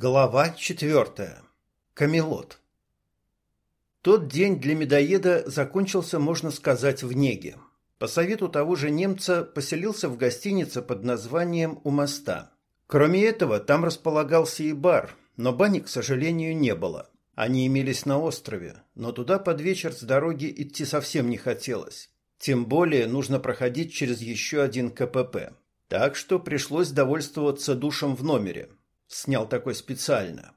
Глава четвертая. Камелот. Тот день для медоеда закончился, можно сказать, в неге. По совету того же немца поселился в гостинице под названием «У моста». Кроме этого, там располагался и бар, но бани, к сожалению, не было. Они имелись на острове, но туда под вечер с дороги идти совсем не хотелось. Тем более нужно проходить через еще один КПП. Так что пришлось довольствоваться душем в номере – Снял такой специально.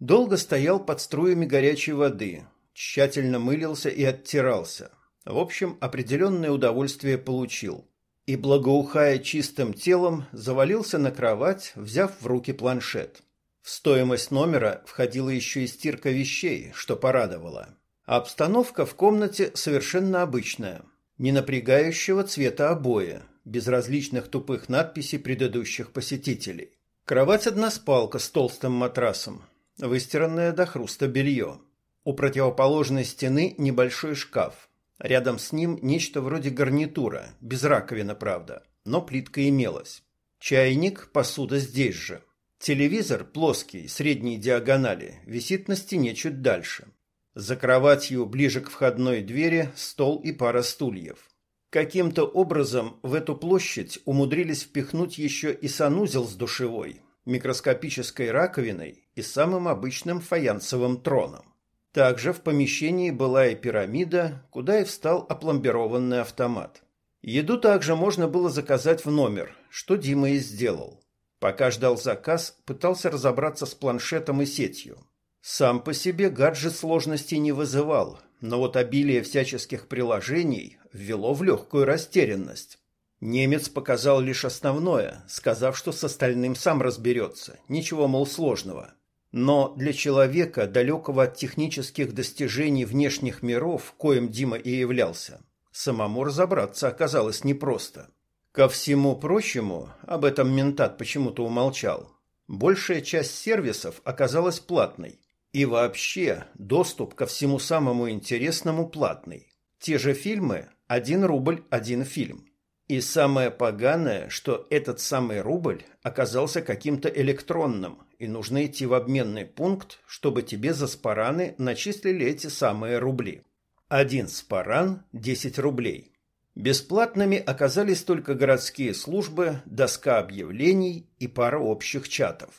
Долго стоял под струями горячей воды, тщательно мылился и оттирался. В общем, определенное удовольствие получил. И, благоухая чистым телом, завалился на кровать, взяв в руки планшет. В стоимость номера входила еще и стирка вещей, что порадовало. А обстановка в комнате совершенно обычная. Не напрягающего цвета обоя, без различных тупых надписей предыдущих посетителей. Кровать односпалка с толстым матрасом, выстиранное до хруста белье. У противоположной стены небольшой шкаф. Рядом с ним нечто вроде гарнитура, без раковины, правда, но плитка имелась. Чайник, посуда здесь же. Телевизор, плоский, средней диагонали, висит на стене чуть дальше. За кроватью, ближе к входной двери, стол и пара стульев. Каким-то образом в эту площадь умудрились впихнуть еще и санузел с душевой, микроскопической раковиной и самым обычным фаянсовым троном. Также в помещении была и пирамида, куда и встал опломбированный автомат. Еду также можно было заказать в номер, что Дима и сделал. Пока ждал заказ, пытался разобраться с планшетом и сетью. Сам по себе гаджет сложностей не вызывал, но вот обилие всяческих приложений ввело в легкую растерянность. Немец показал лишь основное, сказав, что с остальным сам разберется, ничего, мол, сложного. Но для человека, далекого от технических достижений внешних миров, коим Дима и являлся, самому разобраться оказалось непросто. Ко всему прочему, об этом ментат почему-то умолчал, большая часть сервисов оказалась платной. И вообще, доступ ко всему самому интересному платный. Те же фильмы один рубль, один фильм. И самое поганое, что этот самый рубль оказался каким-то электронным, и нужно идти в обменный пункт, чтобы тебе за спараны начислили эти самые рубли. Один спаран – 10 рублей. Бесплатными оказались только городские службы, доска объявлений и пара общих чатов.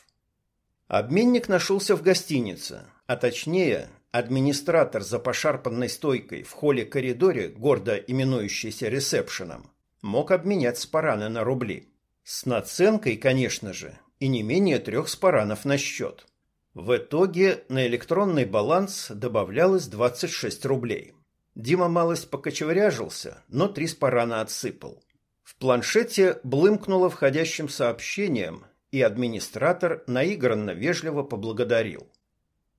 Обменник нашелся в гостинице, а точнее Администратор за пошарпанной стойкой в холле-коридоре, гордо именующийся ресепшеном, мог обменять спараны на рубли. С наценкой, конечно же, и не менее трех спаранов на счет. В итоге на электронный баланс добавлялось 26 рублей. Дима малость покочевряжился, но три спарана отсыпал. В планшете блымкнуло входящим сообщением, и администратор наигранно вежливо поблагодарил.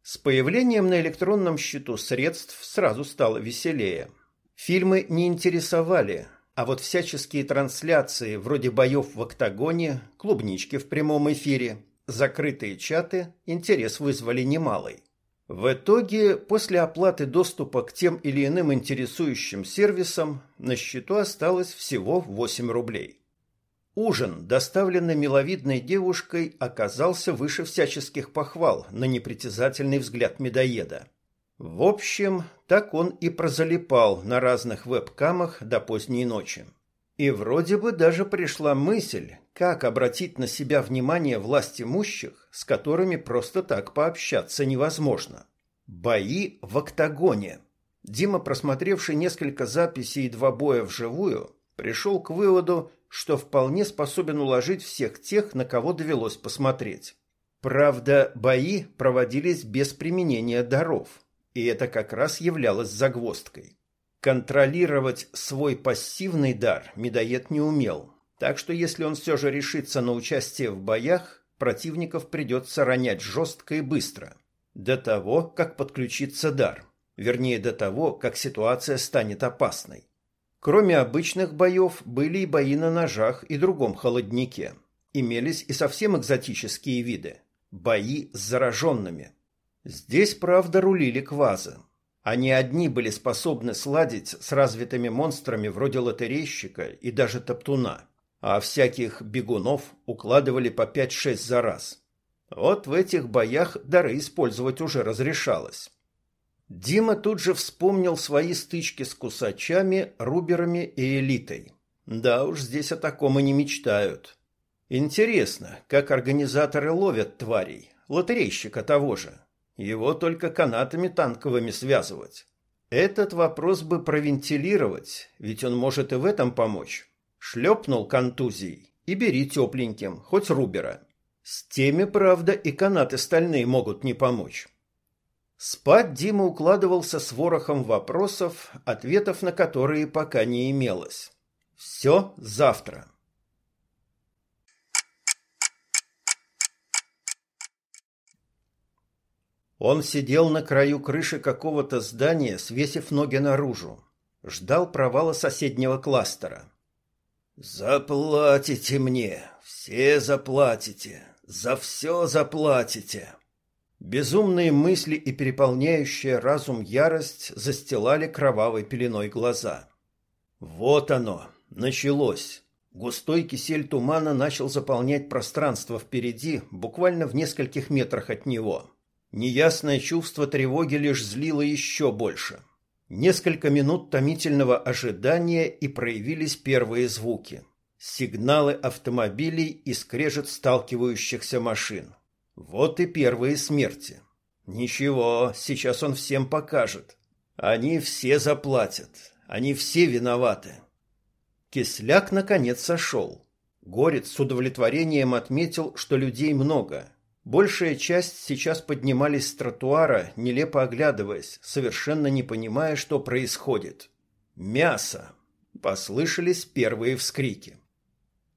С появлением на электронном счету средств сразу стало веселее. Фильмы не интересовали, а вот всяческие трансляции вроде боев в октагоне, клубнички в прямом эфире, закрытые чаты интерес вызвали немалый. В итоге, после оплаты доступа к тем или иным интересующим сервисам, на счету осталось всего 8 рублей. Ужин, доставленный миловидной девушкой, оказался выше всяческих похвал на непритязательный взгляд медоеда. В общем, так он и прозалипал на разных веб-камах до поздней ночи. И вроде бы даже пришла мысль, как обратить на себя внимание власть имущих, с которыми просто так пообщаться невозможно. Бои в октагоне. Дима, просмотревший несколько записей и два боя вживую, пришел к выводу, что вполне способен уложить всех тех, на кого довелось посмотреть. Правда, бои проводились без применения даров, и это как раз являлось загвоздкой. Контролировать свой пассивный дар медоед не умел, так что если он все же решится на участие в боях, противников придется ронять жестко и быстро, до того, как подключится дар, вернее до того, как ситуация станет опасной. Кроме обычных боев, были и бои на ножах и другом холоднике. Имелись и совсем экзотические виды – бои с зараженными. Здесь, правда, рулили квазы. Они одни были способны сладить с развитыми монстрами вроде лотерейщика и даже топтуна, а всяких бегунов укладывали по 5-6 за раз. Вот в этих боях дары использовать уже разрешалось. Дима тут же вспомнил свои стычки с кусачами, руберами и элитой. Да уж, здесь о таком и не мечтают. Интересно, как организаторы ловят тварей, лотерейщика того же. Его только канатами танковыми связывать. Этот вопрос бы провентилировать, ведь он может и в этом помочь. Шлепнул контузией и бери тепленьким, хоть рубера. С теми, правда, и канаты стальные могут не помочь. Спать Дима укладывался с ворохом вопросов, ответов на которые пока не имелось. Все завтра. Он сидел на краю крыши какого-то здания, свесив ноги наружу. Ждал провала соседнего кластера. «Заплатите мне! Все заплатите! За все заплатите!» Безумные мысли и переполняющая разум ярость застилали кровавой пеленой глаза. Вот оно, началось. Густой кисель тумана начал заполнять пространство впереди, буквально в нескольких метрах от него. Неясное чувство тревоги лишь злило еще больше. Несколько минут томительного ожидания и проявились первые звуки. Сигналы автомобилей и скрежет сталкивающихся машин. Вот и первые смерти. Ничего, сейчас он всем покажет. Они все заплатят. Они все виноваты. Кисляк наконец сошел. Горец с удовлетворением отметил, что людей много. Большая часть сейчас поднимались с тротуара, нелепо оглядываясь, совершенно не понимая, что происходит. Мясо. Послышались первые вскрики.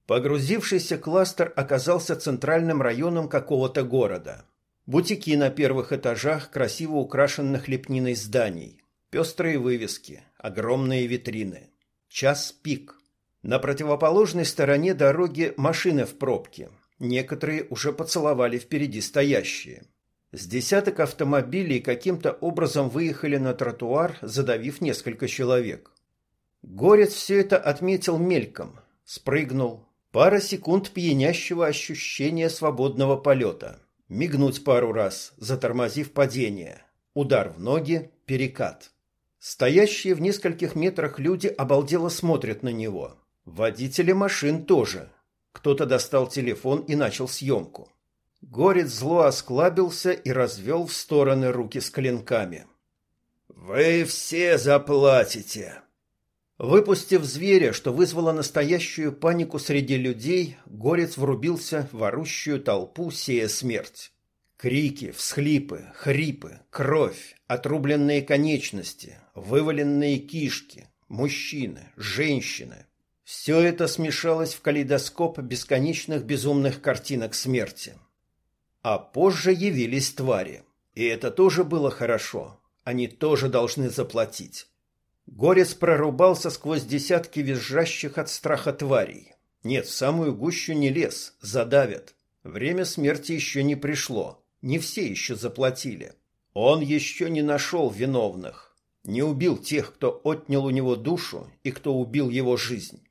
Погрузившийся кластер оказался центральным районом какого-то города. Бутики на первых этажах красиво украшенных лепниной зданий, пестрые вывески, огромные витрины. Час пик. На противоположной стороне дороги машины в пробке. Некоторые уже поцеловали впереди стоящие. С десяток автомобилей каким-то образом выехали на тротуар, задавив несколько человек. Горец все это отметил мельком, спрыгнул, Пара секунд пьянящего ощущения свободного полета. Мигнуть пару раз, затормозив падение. Удар в ноги, перекат. Стоящие в нескольких метрах люди обалдело смотрят на него. Водители машин тоже. Кто-то достал телефон и начал съемку. Горец зло осклабился и развел в стороны руки с клинками. «Вы все заплатите!» Выпустив зверя, что вызвало настоящую панику среди людей, горец врубился в орущую толпу, сея смерть. Крики, всхлипы, хрипы, кровь, отрубленные конечности, вываленные кишки, мужчины, женщины. Все это смешалось в калейдоскоп бесконечных безумных картинок смерти. А позже явились твари. И это тоже было хорошо. Они тоже должны заплатить. Горец прорубался сквозь десятки визжащих от страха тварей. Нет, в самую гущу не лез, задавят. Время смерти еще не пришло, не все еще заплатили. Он еще не нашел виновных, не убил тех, кто отнял у него душу и кто убил его жизнь.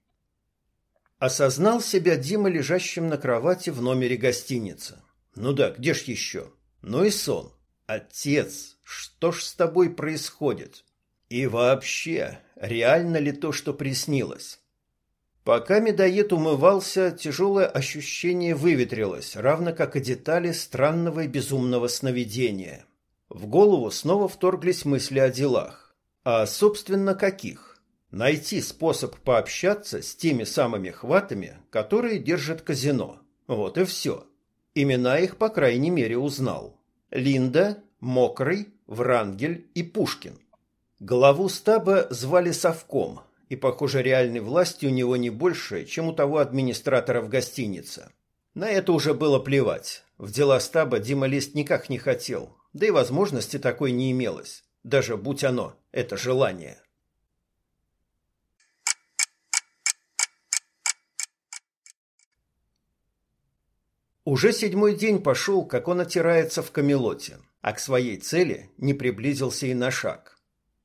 Осознал себя Дима лежащим на кровати в номере гостиницы. Ну да, где ж еще? Ну и сон. Отец, что ж с тобой происходит? И вообще, реально ли то, что приснилось? Пока медоед умывался, тяжелое ощущение выветрилось, равно как и детали странного и безумного сновидения. В голову снова вторглись мысли о делах. А, собственно, каких? Найти способ пообщаться с теми самыми хватами, которые держат казино. Вот и все. Имена их, по крайней мере, узнал. Линда, Мокрый, Врангель и Пушкин. Главу стаба звали Совком, и, похоже, реальной власти у него не больше, чем у того администратора в гостинице. На это уже было плевать. В дела стаба Дима лезть никак не хотел, да и возможности такой не имелось, даже будь оно, это желание. Уже седьмой день пошел, как он отирается в Камелоте, а к своей цели не приблизился и на шаг.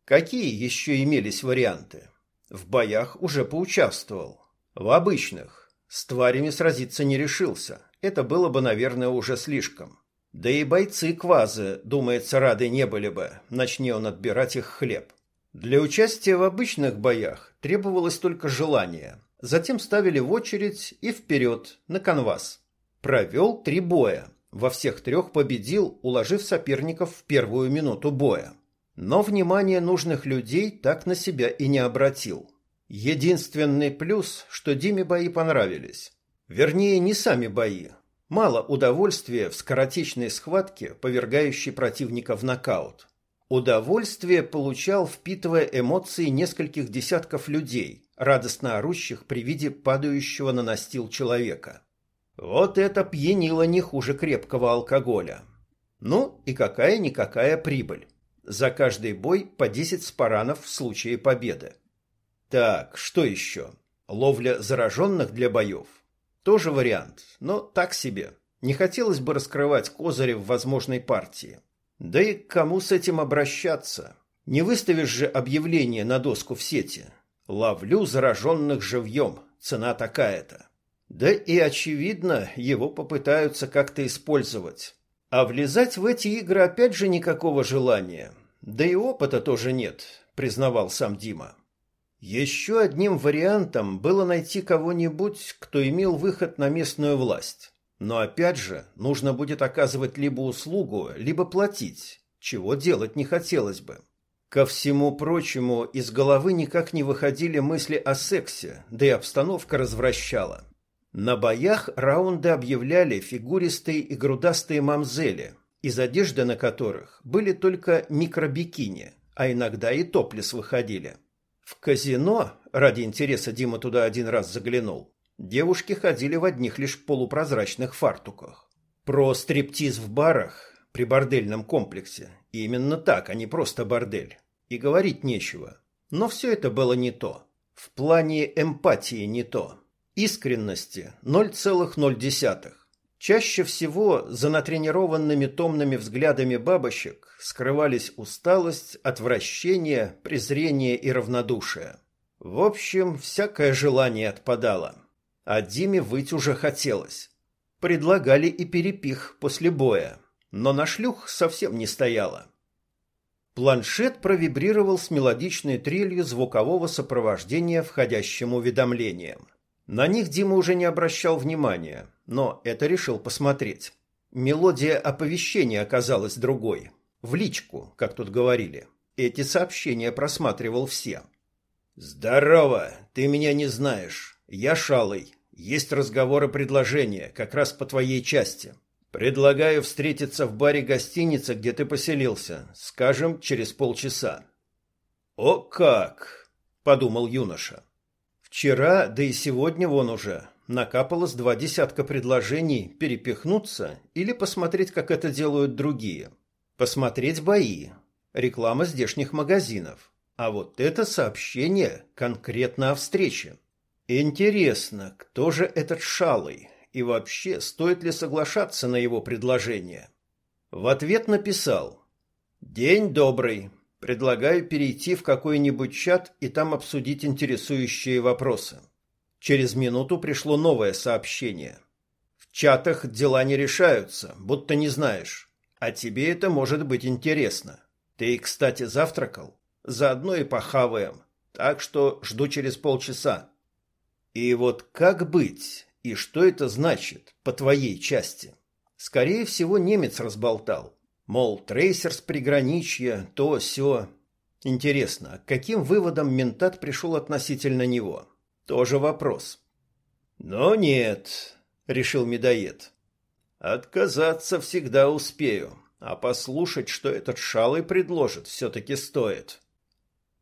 Какие еще имелись варианты? В боях уже поучаствовал. В обычных. С тварями сразиться не решился. это было бы, наверное, уже слишком. Да и бойцы квазы, думается, рады не были бы, начни он отбирать их хлеб. Для участия в обычных боях требовалось только желание. Затем ставили в очередь и вперед, на канвас. Провел три боя. Во всех трех победил, уложив соперников в первую минуту боя. Но внимание нужных людей так на себя и не обратил. Единственный плюс, что Диме бои понравились. Вернее, не сами бои. Мало удовольствия в скоротечной схватке, повергающей противника в нокаут. Удовольствие получал, впитывая эмоции нескольких десятков людей, радостно орущих при виде падающего на настил человека. Вот это пьянило не хуже крепкого алкоголя. Ну и какая-никакая прибыль. За каждый бой по 10 спаранов в случае победы. Так, что еще? Ловля зараженных для боев. Тоже вариант, но так себе. Не хотелось бы раскрывать козыри в возможной партии. Да и к кому с этим обращаться? Не выставишь же объявление на доску в сети. Ловлю зараженных живьем, цена такая-то. Да и, очевидно, его попытаются как-то использовать. А влезать в эти игры опять же никакого желания. Да и опыта тоже нет, признавал сам Дима. Еще одним вариантом было найти кого-нибудь, кто имел выход на местную власть. Но опять же, нужно будет оказывать либо услугу, либо платить, чего делать не хотелось бы. Ко всему прочему, из головы никак не выходили мысли о сексе, да и обстановка развращала. На боях раунды объявляли фигуристые и грудастые мамзели, из одежды на которых были только микробикини, а иногда и топлес выходили. В казино, ради интереса Дима туда один раз заглянул, Девушки ходили в одних лишь полупрозрачных фартуках. Про стриптиз в барах при бордельном комплексе именно так, а не просто бордель. И говорить нечего. Но все это было не то. В плане эмпатии не то. Искренности 0,0. Чаще всего за натренированными томными взглядами бабочек скрывались усталость, отвращение, презрение и равнодушие. В общем, всякое желание отпадало а Диме выть уже хотелось. Предлагали и перепих после боя, но на шлюх совсем не стояло. Планшет провибрировал с мелодичной трелью звукового сопровождения входящим уведомлением. На них Дима уже не обращал внимания, но это решил посмотреть. Мелодия оповещения оказалась другой. В личку, как тут говорили. Эти сообщения просматривал все. «Здорово! Ты меня не знаешь. Я Шалый. Есть разговор и предложение, как раз по твоей части. Предлагаю встретиться в баре гостиницы, где ты поселился, скажем, через полчаса. О как, подумал юноша. Вчера, да и сегодня вон уже накапалось два десятка предложений перепихнуться или посмотреть, как это делают другие. Посмотреть бои, реклама здешних магазинов. А вот это сообщение конкретно о встрече. Интересно, кто же этот Шалый и вообще стоит ли соглашаться на его предложение? В ответ написал «День добрый. Предлагаю перейти в какой-нибудь чат и там обсудить интересующие вопросы». Через минуту пришло новое сообщение. «В чатах дела не решаются, будто не знаешь. А тебе это может быть интересно. Ты, кстати, завтракал? Заодно и похаваем. Так что жду через полчаса». И вот как быть? И что это значит, по твоей части? Скорее всего, немец разболтал. Мол, трейсер с приграничья, то все. Интересно, к каким выводам ментат пришел относительно него? Тоже вопрос. Но нет, решил медоед. Отказаться всегда успею, а послушать, что этот шалый предложит, все-таки стоит.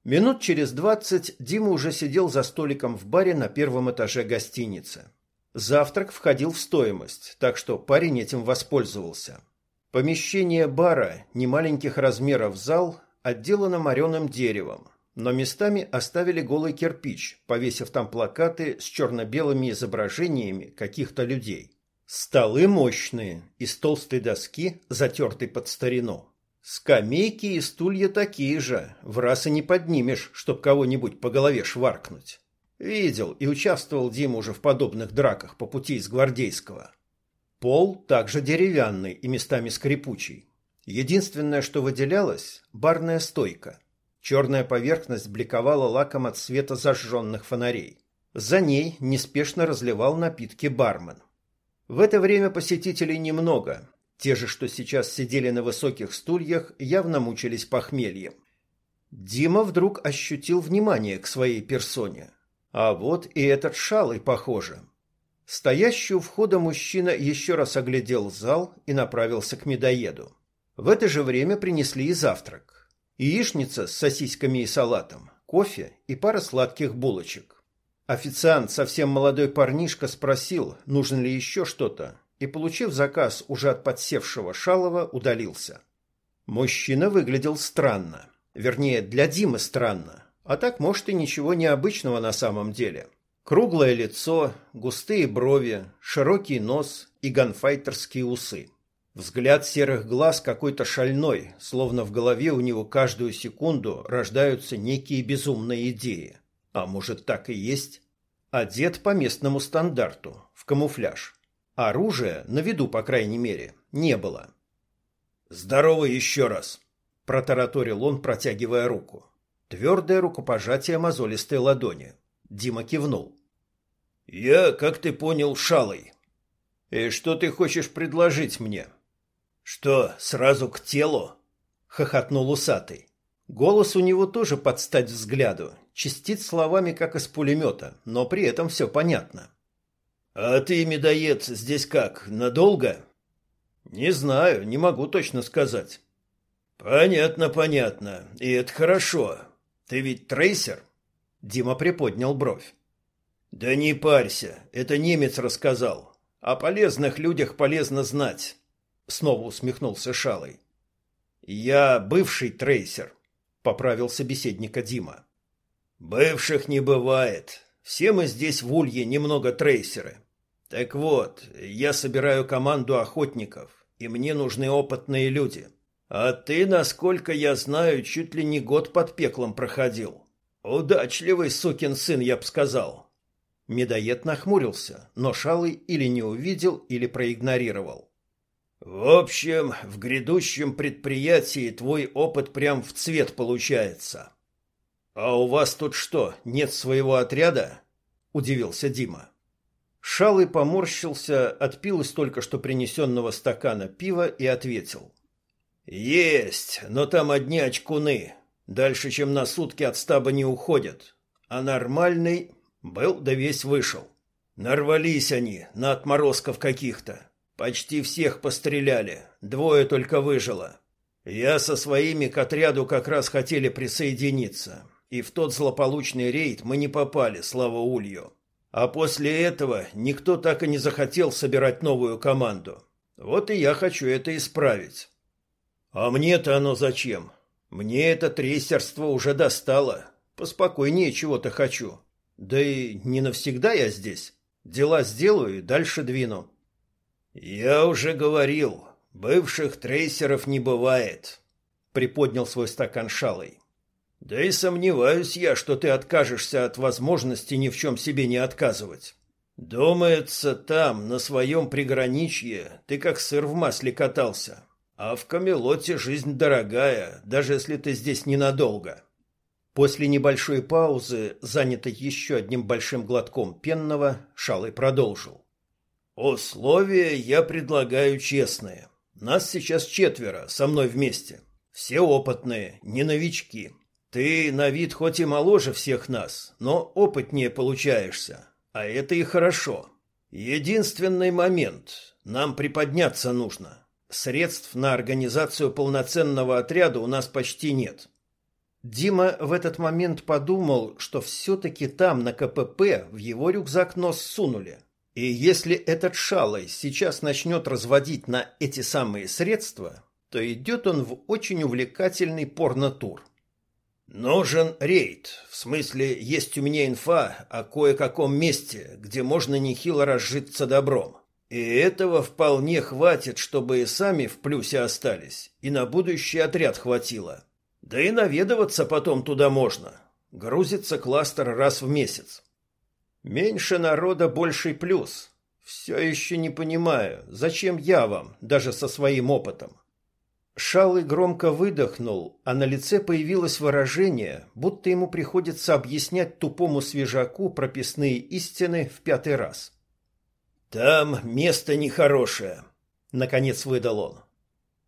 Минут через двадцать Дима уже сидел за столиком в баре на первом этаже гостиницы. Завтрак входил в стоимость, так что парень этим воспользовался. Помещение бара, немаленьких размеров зал, отделано мореным деревом, но местами оставили голый кирпич, повесив там плакаты с черно-белыми изображениями каких-то людей. Столы мощные, из толстой доски, затертой под старину. Скамейки и стулья такие же, в раз и не поднимешь, чтоб кого-нибудь по голове шваркнуть. Видел и участвовал Дима уже в подобных драках по пути из Гвардейского. Пол также деревянный и местами скрипучий. Единственное, что выделялось – барная стойка. Черная поверхность бликовала лаком от света зажженных фонарей. За ней неспешно разливал напитки бармен. В это время посетителей немного. Те же, что сейчас сидели на высоких стульях, явно мучились похмельем. Дима вдруг ощутил внимание к своей персоне. А вот и этот шалый, похоже. Стоящий у входа мужчина еще раз оглядел зал и направился к медоеду. В это же время принесли и завтрак. Яичница с сосисками и салатом, кофе и пара сладких булочек. Официант, совсем молодой парнишка, спросил, нужно ли еще что-то, и, получив заказ уже от подсевшего Шалова, удалился. Мужчина выглядел странно. Вернее, для Димы странно. А так, может, и ничего необычного на самом деле. Круглое лицо, густые брови, широкий нос и ганфайтерские усы. Взгляд серых глаз какой-то шальной, словно в голове у него каждую секунду рождаются некие безумные идеи. А может, так и есть? Одет по местному стандарту, в камуфляж. Оружия, на виду, по крайней мере, не было. «Здорово еще раз!» – протараторил он, протягивая руку. Твердое рукопожатие мозолистой ладони. Дима кивнул. «Я, как ты понял, шалый. И что ты хочешь предложить мне?» «Что, сразу к телу?» — хохотнул усатый. Голос у него тоже под стать взгляду, чистит словами, как из пулемета, но при этом все понятно. «А ты, медоед, здесь как, надолго?» «Не знаю, не могу точно сказать». «Понятно, понятно. И это хорошо. Ты ведь трейсер?» Дима приподнял бровь. «Да не парься, это немец рассказал. О полезных людях полезно знать. Снова усмехнулся Шалой. Я бывший трейсер, поправил собеседника Дима. Бывших не бывает. Все мы здесь в Улье немного трейсеры. Так вот, я собираю команду охотников, и мне нужны опытные люди. А ты, насколько я знаю, чуть ли не год под пеклом проходил. Удачливый сукин сын, я б сказал. Медоед нахмурился, но Шалый или не увидел, или проигнорировал. В общем, в грядущем предприятии твой опыт прям в цвет получается. А у вас тут что, нет своего отряда? удивился Дима. Шалый поморщился, отпил из только что принесенного стакана пива и ответил: Есть, но там одни очкуны. Дальше, чем на сутки от стаба не уходят. А нормальный был да весь вышел. Нарвались они на отморозков каких-то. Почти всех постреляли, двое только выжило. Я со своими к отряду как раз хотели присоединиться, и в тот злополучный рейд мы не попали, слава Улью. А после этого никто так и не захотел собирать новую команду. Вот и я хочу это исправить. А мне-то оно зачем? Мне это трейсерство уже достало. Поспокойнее чего-то хочу. Да и не навсегда я здесь. Дела сделаю и дальше двину. «Я уже говорил, бывших трейсеров не бывает», — приподнял свой стакан шалой. «Да и сомневаюсь я, что ты откажешься от возможности ни в чем себе не отказывать. Думается, там, на своем приграничье, ты как сыр в масле катался, а в Камелоте жизнь дорогая, даже если ты здесь ненадолго». После небольшой паузы, занятой еще одним большим глотком пенного, Шалый продолжил. Условия я предлагаю честные. Нас сейчас четверо, со мной вместе. Все опытные, не новички. Ты на вид хоть и моложе всех нас, но опытнее получаешься. А это и хорошо. Единственный момент. Нам приподняться нужно. Средств на организацию полноценного отряда у нас почти нет. Дима в этот момент подумал, что все-таки там на КПП в его рюкзак нос сунули. И если этот шалой сейчас начнет разводить на эти самые средства, то идет он в очень увлекательный порнотур. Нужен рейд. В смысле, есть у меня инфа о кое-каком месте, где можно нехило разжиться добром. И этого вполне хватит, чтобы и сами в плюсе остались, и на будущий отряд хватило. Да и наведываться потом туда можно. Грузится кластер раз в месяц. Меньше народа больший плюс. Все еще не понимаю, зачем я вам, даже со своим опытом. Шалый громко выдохнул, а на лице появилось выражение, будто ему приходится объяснять тупому свежаку прописные истины в пятый раз. «Там место нехорошее», — наконец выдал он.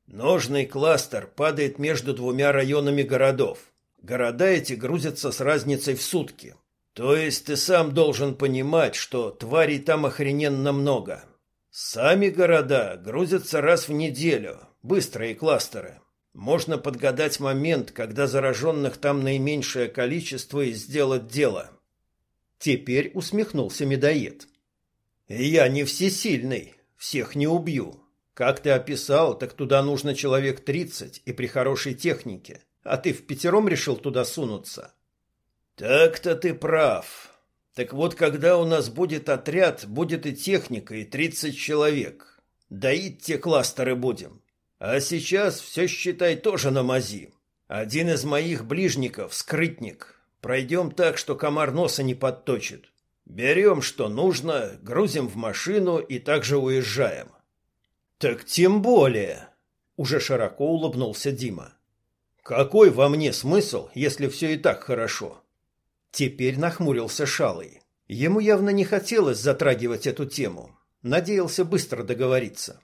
«Ножный кластер падает между двумя районами городов. Города эти грузятся с разницей в сутки. То есть ты сам должен понимать, что тварей там охрененно много. Сами города грузятся раз в неделю, быстрые кластеры. Можно подгадать момент, когда зараженных там наименьшее количество и сделать дело. Теперь усмехнулся медоед. Я не всесильный, всех не убью. Как ты описал, так туда нужно человек тридцать и при хорошей технике. А ты в пятером решил туда сунуться? Так-то ты прав. Так вот, когда у нас будет отряд, будет и техника, и тридцать человек. Доить те кластеры будем. А сейчас все, считай, тоже на мази. Один из моих ближников, скрытник. Пройдем так, что комар носа не подточит. Берем, что нужно, грузим в машину и также уезжаем. Так тем более, уже широко улыбнулся Дима. Какой во мне смысл, если все и так хорошо? Теперь нахмурился Шалый. Ему явно не хотелось затрагивать эту тему. Надеялся быстро договориться.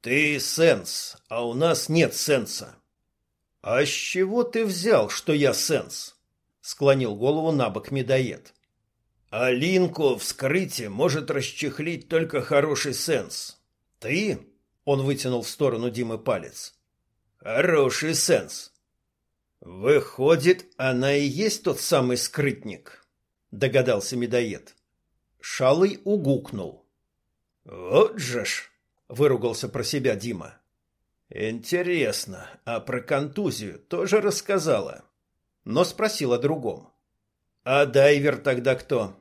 «Ты сенс, а у нас нет сенса». «А с чего ты взял, что я сенс?» Склонил голову на бок медоед. «Алинку вскрытие может расчехлить только хороший сенс. Ты?» Он вытянул в сторону Димы палец. «Хороший сенс. Выходит, она и есть тот самый скрытник, догадался медоед. Шалый угукнул. Вот же ж, выругался про себя Дима. Интересно, а про контузию тоже рассказала, но спросил о другом. А дайвер тогда кто?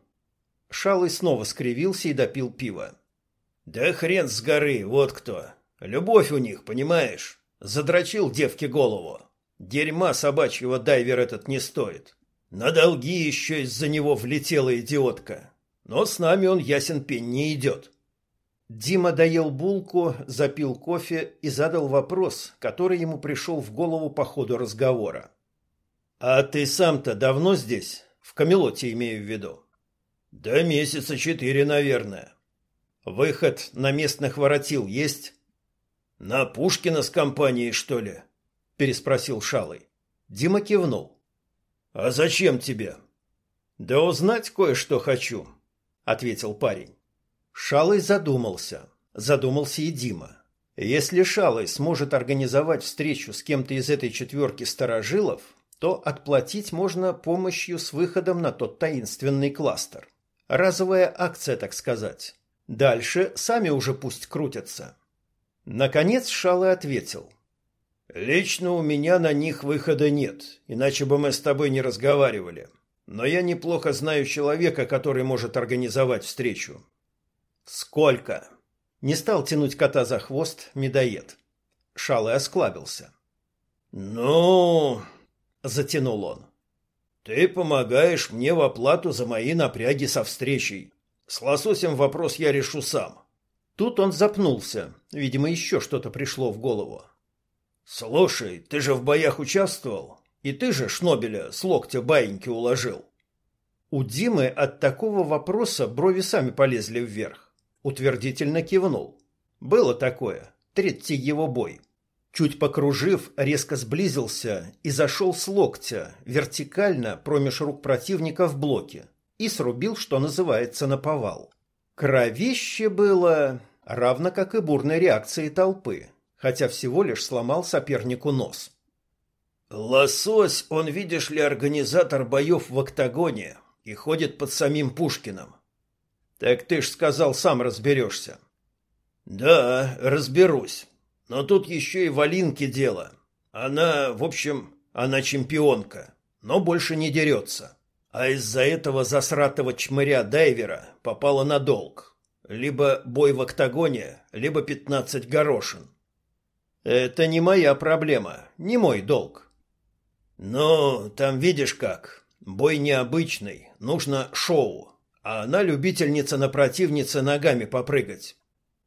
Шалый снова скривился и допил пиво. Да хрен с горы, вот кто. Любовь у них, понимаешь? Задрочил девке голову. Дерьма собачьего дайвер этот не стоит. На долги еще из-за него влетела идиотка. Но с нами он ясен пень не идет. Дима доел булку, запил кофе и задал вопрос, который ему пришел в голову по ходу разговора. «А ты сам-то давно здесь? В Камелоте имею в виду?» «Да месяца четыре, наверное». «Выход на местных воротил есть?» «На Пушкина с компанией, что ли?» переспросил Шалый. Дима кивнул. А зачем тебе? Да узнать кое-что хочу, ответил парень. Шалый задумался. Задумался и Дима. Если Шалый сможет организовать встречу с кем-то из этой четверки старожилов, то отплатить можно помощью с выходом на тот таинственный кластер. Разовая акция, так сказать. Дальше сами уже пусть крутятся. Наконец Шалый ответил. Лично у меня на них выхода нет, иначе бы мы с тобой не разговаривали. Но я неплохо знаю человека, который может организовать встречу. Сколько? Не стал тянуть кота за хвост медоед. Шалый осклабился. Ну, затянул он. Ты помогаешь мне в оплату за мои напряги со встречей. С лососем вопрос я решу сам. Тут он запнулся. Видимо, еще что-то пришло в голову. «Слушай, ты же в боях участвовал, и ты же Шнобеля с локтя баиньки уложил». У Димы от такого вопроса брови сами полезли вверх. Утвердительно кивнул. Было такое. Третий его бой. Чуть покружив, резко сблизился и зашел с локтя, вертикально промеж рук противника в блоке, и срубил, что называется, на повал. Кровище было, равно как и бурной реакции толпы хотя всего лишь сломал сопернику нос. «Лосось, он, видишь ли, организатор боев в октагоне и ходит под самим Пушкиным». «Так ты ж сказал, сам разберешься». «Да, разберусь. Но тут еще и Валинке дело. Она, в общем, она чемпионка, но больше не дерется. А из-за этого засратого чмыря-дайвера попала на долг. Либо бой в октагоне, либо пятнадцать горошин. Это не моя проблема, не мой долг. Ну, там видишь как. Бой необычный, нужно шоу. а она любительница на противнице ногами попрыгать.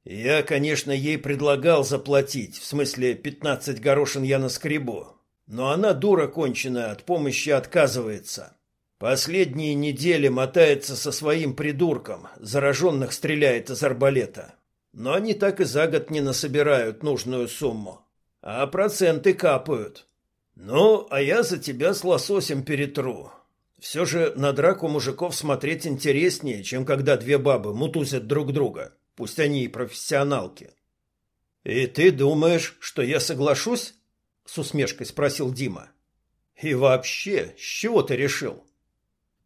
Я, конечно, ей предлагал заплатить, в смысле 15 горошин я наскребу, но она дура конченая, от помощи отказывается. Последние недели мотается со своим придурком, зараженных стреляет из арбалета. Но они так и за год не насобирают нужную сумму. А проценты капают. Ну, а я за тебя с лососем перетру. Все же на драку мужиков смотреть интереснее, чем когда две бабы мутузят друг друга, пусть они и профессионалки. И ты думаешь, что я соглашусь? С усмешкой спросил Дима. И вообще, с чего ты решил?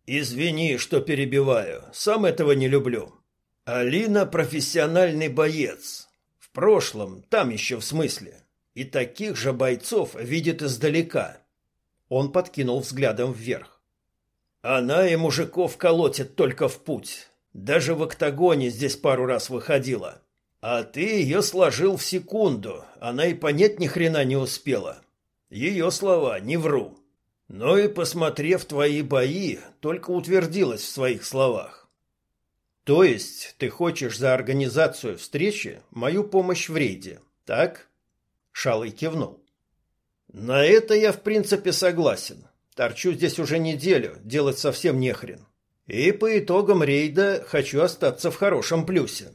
Извини, что перебиваю, сам этого не люблю. Алина профессиональный боец. В прошлом, там еще в смысле. И таких же бойцов видит издалека. Он подкинул взглядом вверх. Она и мужиков колотит только в путь. Даже в октагоне здесь пару раз выходила. А ты ее сложил в секунду. Она и понять ни хрена не успела. Ее слова, не вру. Но и посмотрев твои бои, только утвердилась в своих словах. То есть ты хочешь за организацию встречи мою помощь в рейде, так? Шалый кивнул. На это я в принципе согласен. Торчу здесь уже неделю, делать совсем нехрен. И по итогам рейда хочу остаться в хорошем плюсе.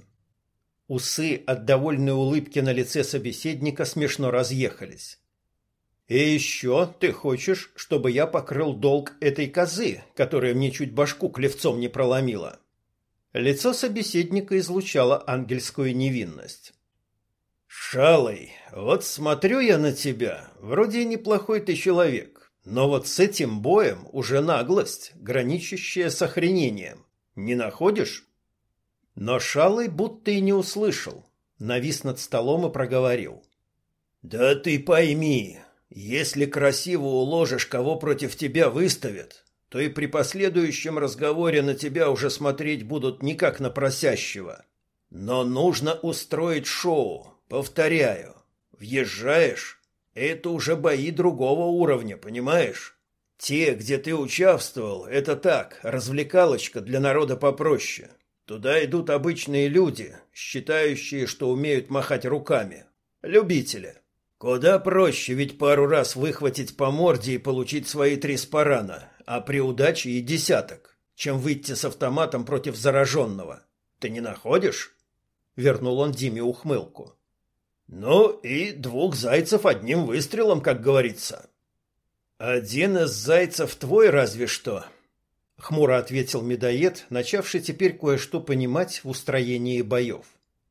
Усы от довольной улыбки на лице собеседника смешно разъехались. И еще ты хочешь, чтобы я покрыл долг этой козы, которая мне чуть башку клевцом не проломила? Лицо собеседника излучало ангельскую невинность. Шалый, вот смотрю я на тебя, вроде неплохой ты человек. Но вот с этим боем уже наглость, граничащая с охренением. Не находишь? Но Шалый будто и не услышал. Навис над столом и проговорил. «Да ты пойми, если красиво уложишь, кого против тебя выставят, то и при последующем разговоре на тебя уже смотреть будут не как на просящего. Но нужно устроить шоу, повторяю. Въезжаешь, это уже бои другого уровня, понимаешь? Те, где ты участвовал, это так, развлекалочка для народа попроще. Туда идут обычные люди, считающие, что умеют махать руками. Любители. Куда проще ведь пару раз выхватить по морде и получить свои три спарана, а при удаче и десяток, чем выйти с автоматом против зараженного. Ты не находишь? Вернул он Диме ухмылку. Ну и двух зайцев одним выстрелом, как говорится. Один из зайцев твой разве что, хмуро ответил медоед, начавший теперь кое-что понимать в устроении боев.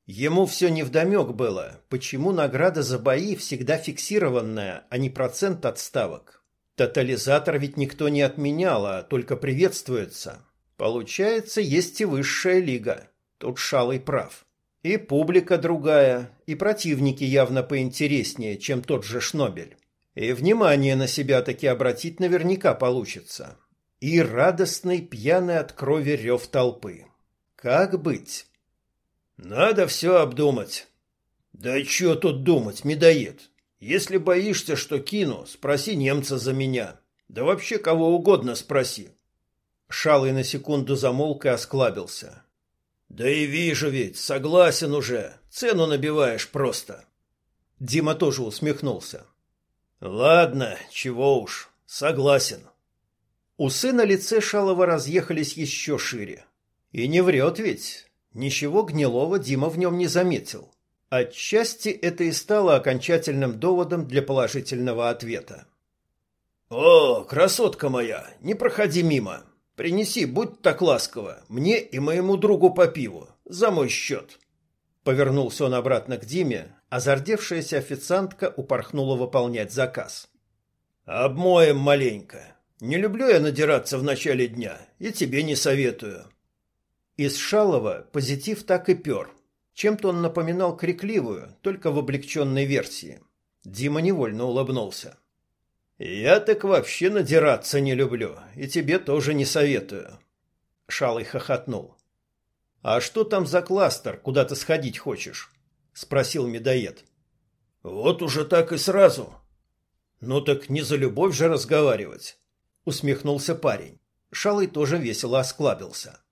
Ему все невдомек было, почему награда за бои всегда фиксированная, а не процент от ставок. Тотализатор ведь никто не отменял, а только приветствуется. Получается, есть и высшая лига. Тут Шалый прав. И публика другая, и противники явно поинтереснее, чем тот же Шнобель. И внимание на себя таки обратить наверняка получится. И радостный, пьяный от крови рев толпы. Как быть? Надо все обдумать. Да что тут думать, медоед? Если боишься, что кину, спроси немца за меня. Да вообще кого угодно спроси. Шалый на секунду замолк и осклабился. Да и вижу ведь, согласен уже. Цену набиваешь просто. Дима тоже усмехнулся. Ладно, чего уж, согласен. Усы на лице Шалова разъехались еще шире. И не врет ведь. Ничего гнилого Дима в нем не заметил. Отчасти это и стало окончательным доводом для положительного ответа. «О, красотка моя, не проходи мимо!» Принеси, будь так ласково, мне и моему другу по пиву, за мой счет». Повернулся он обратно к Диме, а зардевшаяся официантка упорхнула выполнять заказ. «Обмоем маленько. Не люблю я надираться в начале дня, и тебе не советую». Из Шалова позитив так и пер. Чем-то он напоминал крикливую, только в облегченной версии. Дима невольно улыбнулся. «Я так вообще надираться не люблю, и тебе тоже не советую». Шалый хохотнул. «А что там за кластер, куда ты сходить хочешь?» — спросил медоед. «Вот уже так и сразу». «Ну так не за любовь же разговаривать», — усмехнулся парень. Шалый тоже весело осклабился.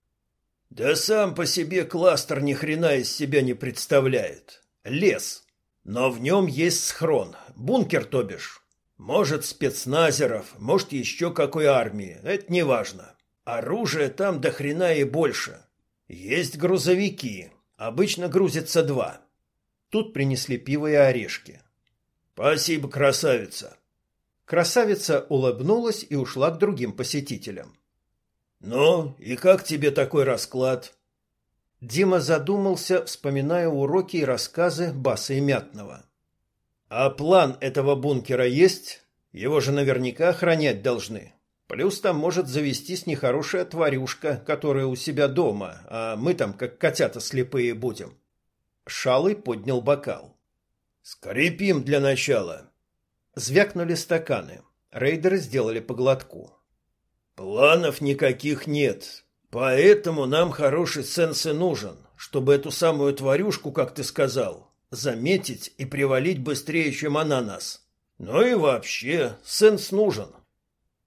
Да сам по себе кластер ни хрена из себя не представляет. Лес. Но в нем есть схрон, бункер, то бишь. Может, спецназеров, может, еще какой армии, это не важно. Оружия там до хрена и больше. Есть грузовики, обычно грузится два. Тут принесли пиво и орешки. Спасибо, красавица. Красавица улыбнулась и ушла к другим посетителям. Ну, и как тебе такой расклад? Дима задумался, вспоминая уроки и рассказы Баса и Мятного. А план этого бункера есть? Его же наверняка охранять должны. Плюс там может завестись нехорошая тварюшка, которая у себя дома, а мы там как котята слепые будем. Шалый поднял бокал. Скрипим для начала. Звякнули стаканы. Рейдеры сделали по глотку. Планов никаких нет, поэтому нам хороший сенс и нужен, чтобы эту самую тварюшку, как ты сказал, заметить и привалить быстрее, чем она нас. Ну и вообще, сенс нужен.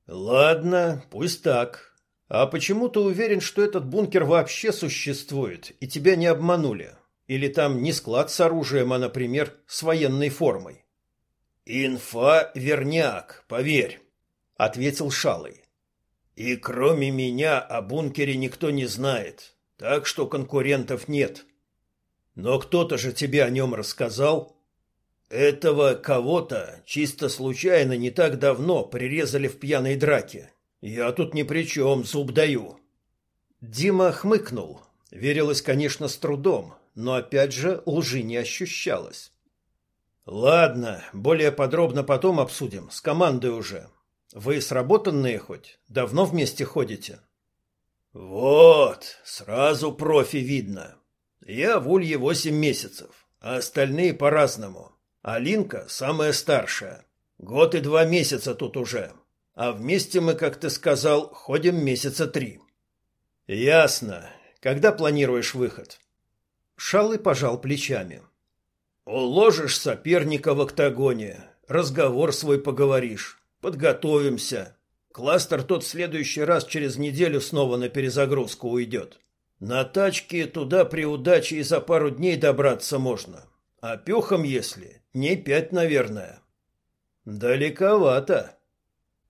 Ладно, пусть так. А почему ты уверен, что этот бункер вообще существует и тебя не обманули? Или там не склад с оружием, а, например, с военной формой? Инфа верняк, поверь, ответил Шалый. И кроме меня о бункере никто не знает, так что конкурентов нет. Но кто-то же тебе о нем рассказал. Этого кого-то чисто случайно не так давно прирезали в пьяной драке. Я тут ни при чем, зуб даю. Дима хмыкнул. Верилось, конечно, с трудом, но опять же лжи не ощущалось. Ладно, более подробно потом обсудим, с командой уже. Вы сработанные хоть? Давно вместе ходите? Вот, сразу профи видно. Я в Улье восемь месяцев, а остальные по-разному. Алинка самая старшая. Год и два месяца тут уже. А вместе мы, как ты сказал, ходим месяца три. Ясно. Когда планируешь выход? Шалый пожал плечами. Уложишь соперника в октагоне, разговор свой поговоришь, подготовимся. Кластер тот в следующий раз через неделю снова на перезагрузку уйдет. На тачке туда при удаче и за пару дней добраться можно. А пехом, если, не пять, наверное. Далековато.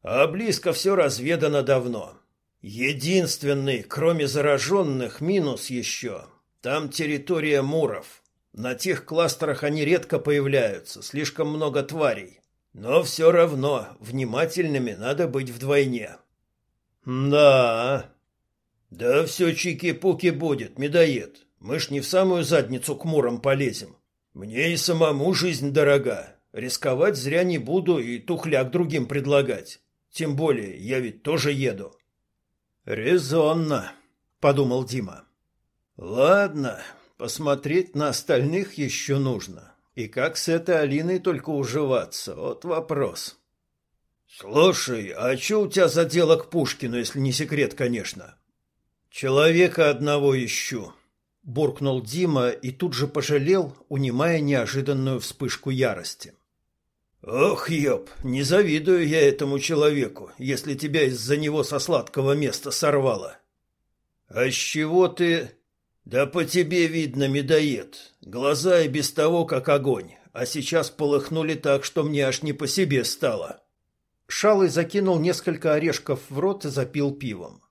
А близко все разведано давно. Единственный, кроме зараженных, минус еще. Там территория муров. На тех кластерах они редко появляются, слишком много тварей. Но все равно внимательными надо быть вдвойне. Да, да все чики-пуки будет, медоед. Мы ж не в самую задницу к мурам полезем. Мне и самому жизнь дорога. Рисковать зря не буду и тухляк другим предлагать. Тем более, я ведь тоже еду. Резонно, подумал Дима. Ладно, посмотреть на остальных еще нужно. И как с этой Алиной только уживаться, вот вопрос. Слушай, а что у тебя за дело к Пушкину, если не секрет, конечно? Человека одного ищу, буркнул Дима и тут же пожалел, унимая неожиданную вспышку ярости. Ох, ёб, не завидую я этому человеку, если тебя из-за него со сладкого места сорвало. А с чего ты? Да по тебе видно, медоед. Глаза и без того как огонь, а сейчас полыхнули так, что мне аж не по себе стало. Шалый закинул несколько орешков в рот и запил пивом.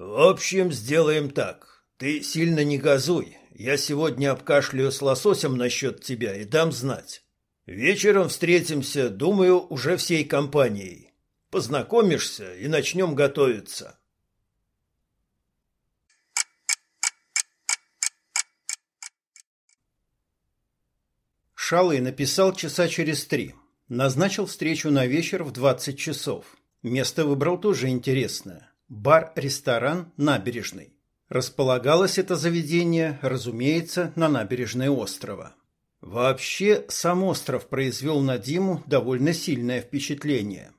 В общем, сделаем так. Ты сильно не газуй. Я сегодня обкашляю с лососем насчет тебя и дам знать. Вечером встретимся, думаю, уже всей компанией. Познакомишься и начнем готовиться. Шалый написал часа через три. Назначил встречу на вечер в двадцать часов. Место выбрал тоже интересное бар-ресторан «Набережный». Располагалось это заведение, разумеется, на набережной острова. Вообще, сам остров произвел на Диму довольно сильное впечатление.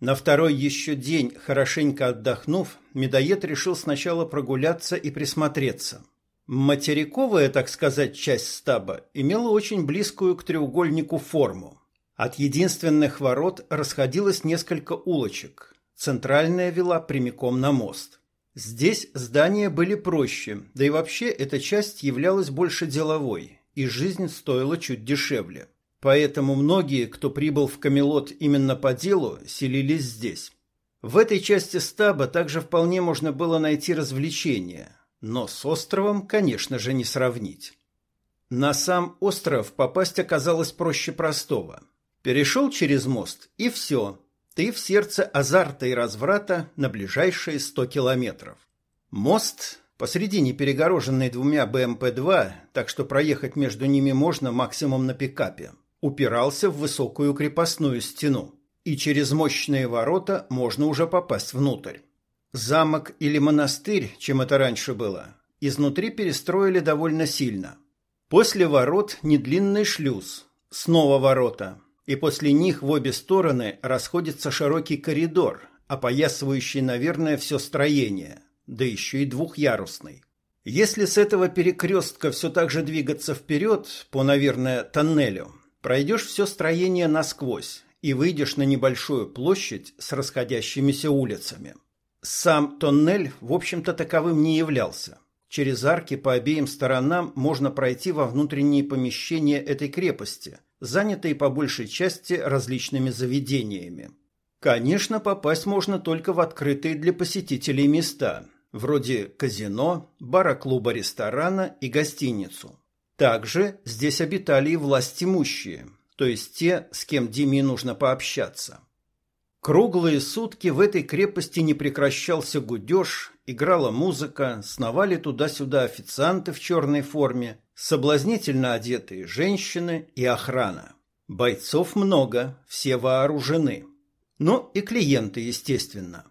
На второй еще день, хорошенько отдохнув, медоед решил сначала прогуляться и присмотреться. Материковая, так сказать, часть стаба имела очень близкую к треугольнику форму. От единственных ворот расходилось несколько улочек, Центральная вела прямиком на мост. Здесь здания были проще, да и вообще эта часть являлась больше деловой, и жизнь стоила чуть дешевле. Поэтому многие, кто прибыл в Камелот именно по делу, селились здесь. В этой части стаба также вполне можно было найти развлечения, но с островом, конечно же, не сравнить. На сам остров попасть оказалось проще простого. Перешел через мост, и все. Ты в сердце азарта и разврата на ближайшие сто километров. Мост посредине перегороженный двумя БМП-2, так что проехать между ними можно максимум на пикапе, упирался в высокую крепостную стену, и через мощные ворота можно уже попасть внутрь. Замок или монастырь, чем это раньше было, изнутри перестроили довольно сильно. После ворот недлинный шлюз, снова ворота, и после них в обе стороны расходится широкий коридор, опоясывающий, наверное, все строение, да еще и двухъярусный. Если с этого перекрестка все так же двигаться вперед, по, наверное, тоннелю, пройдешь все строение насквозь и выйдешь на небольшую площадь с расходящимися улицами. Сам тоннель, в общем-то, таковым не являлся. Через арки по обеим сторонам можно пройти во внутренние помещения этой крепости, занятые по большей части различными заведениями. Конечно, попасть можно только в открытые для посетителей места, вроде казино, бара-клуба-ресторана и гостиницу. Также здесь обитали и власть имущие, то есть те, с кем Диме нужно пообщаться. Круглые сутки в этой крепости не прекращался гудеж, играла музыка, сновали туда-сюда официанты в черной форме, соблазнительно одетые женщины и охрана. Бойцов много, все вооружены. Ну и клиенты, естественно.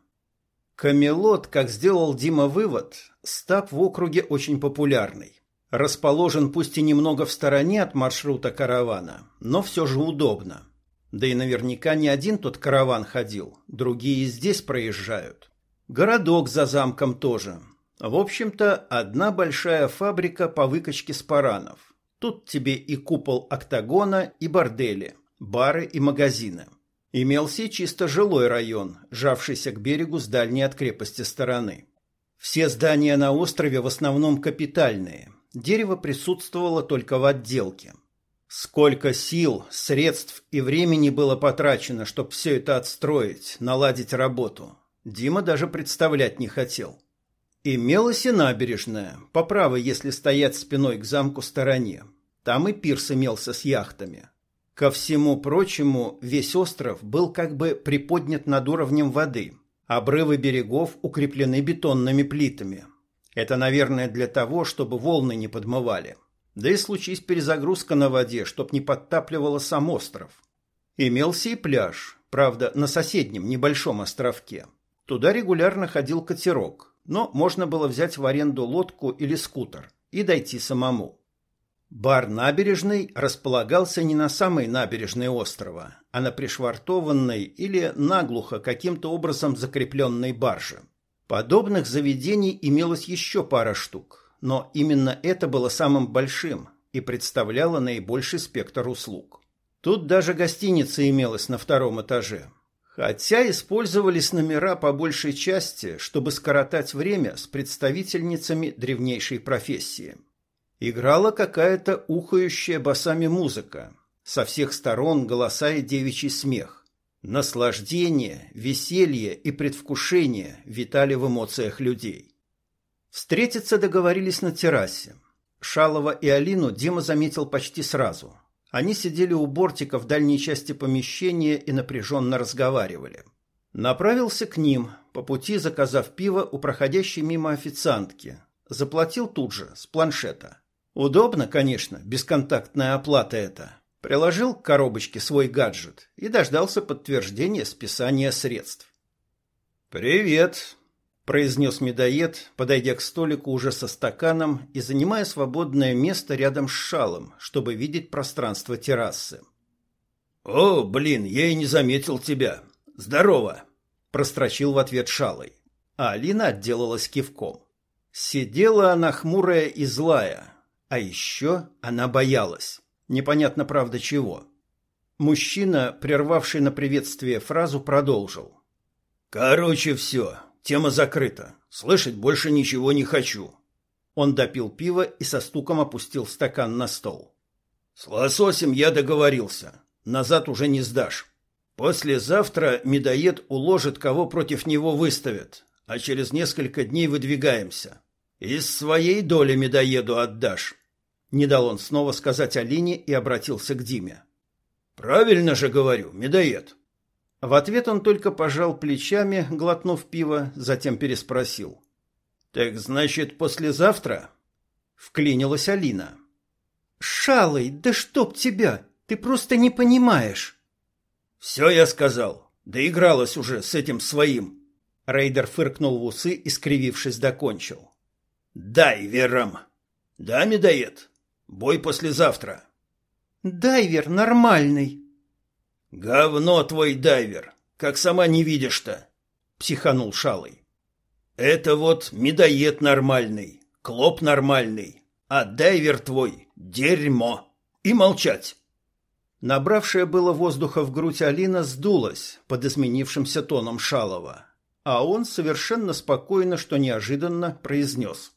Камелот, как сделал Дима вывод, стаб в округе очень популярный. Расположен пусть и немного в стороне от маршрута каравана, но все же удобно. Да и наверняка не один тот караван ходил, другие здесь проезжают. Городок за замком тоже. В общем-то, одна большая фабрика по выкачке спаранов. Тут тебе и купол октагона, и бордели, бары и магазины. Имелся чисто жилой район, жавшийся к берегу с дальней от крепости стороны. Все здания на острове в основном капитальные. Дерево присутствовало только в отделке – Сколько сил, средств и времени было потрачено, чтобы все это отстроить, наладить работу. Дима даже представлять не хотел. Имелась и набережная, по правой, если стоять спиной к замку стороне. Там и пирс имелся с яхтами. Ко всему прочему, весь остров был как бы приподнят над уровнем воды. Обрывы берегов укреплены бетонными плитами. Это, наверное, для того, чтобы волны не подмывали. — да и случись перезагрузка на воде, чтоб не подтапливало сам остров. Имелся и пляж, правда, на соседнем небольшом островке. Туда регулярно ходил катерок, но можно было взять в аренду лодку или скутер и дойти самому. Бар набережной располагался не на самой набережной острова, а на пришвартованной или наглухо каким-то образом закрепленной барже. Подобных заведений имелось еще пара штук – но именно это было самым большим и представляло наибольший спектр услуг. Тут даже гостиница имелась на втором этаже. Хотя использовались номера по большей части, чтобы скоротать время с представительницами древнейшей профессии. Играла какая-то ухающая басами музыка. Со всех сторон голоса и девичий смех. Наслаждение, веселье и предвкушение витали в эмоциях людей. Встретиться договорились на террасе. Шалова и Алину Дима заметил почти сразу. Они сидели у бортика в дальней части помещения и напряженно разговаривали. Направился к ним, по пути заказав пиво у проходящей мимо официантки. Заплатил тут же, с планшета. Удобно, конечно, бесконтактная оплата это. Приложил к коробочке свой гаджет и дождался подтверждения списания средств. «Привет!» Произнес медоед, подойдя к столику уже со стаканом и занимая свободное место рядом с шалом, чтобы видеть пространство террасы. «О, блин, я и не заметил тебя. Здорово!» – прострочил в ответ шалой. А Алина отделалась кивком. Сидела она хмурая и злая, а еще она боялась. Непонятно, правда, чего. Мужчина, прервавший на приветствие фразу, продолжил. «Короче, все. Тема закрыта. Слышать больше ничего не хочу. Он допил пиво и со стуком опустил стакан на стол. С лососем я договорился. Назад уже не сдашь. Послезавтра медоед уложит, кого против него выставят, а через несколько дней выдвигаемся. Из своей доли медоеду отдашь. Не дал он снова сказать Алине и обратился к Диме. Правильно же говорю, медоед. В ответ он только пожал плечами, глотнув пиво, затем переспросил. Так значит, послезавтра? Вклинилась Алина. Шалый, да чтоб тебя, ты просто не понимаешь. Все я сказал. Доигралась уже с этим своим. Рейдер фыркнул в усы и, скривившись, докончил. Дайвером. Да, медоед? Бой послезавтра. Дайвер нормальный. Говно твой дайвер. Как сама не видишь-то. Психанул Шалый. Это вот медоед нормальный, клоп нормальный, а дайвер твой — дерьмо. И молчать. Набравшая было воздуха в грудь Алина сдулась под изменившимся тоном Шалова, а он совершенно спокойно, что неожиданно, произнес.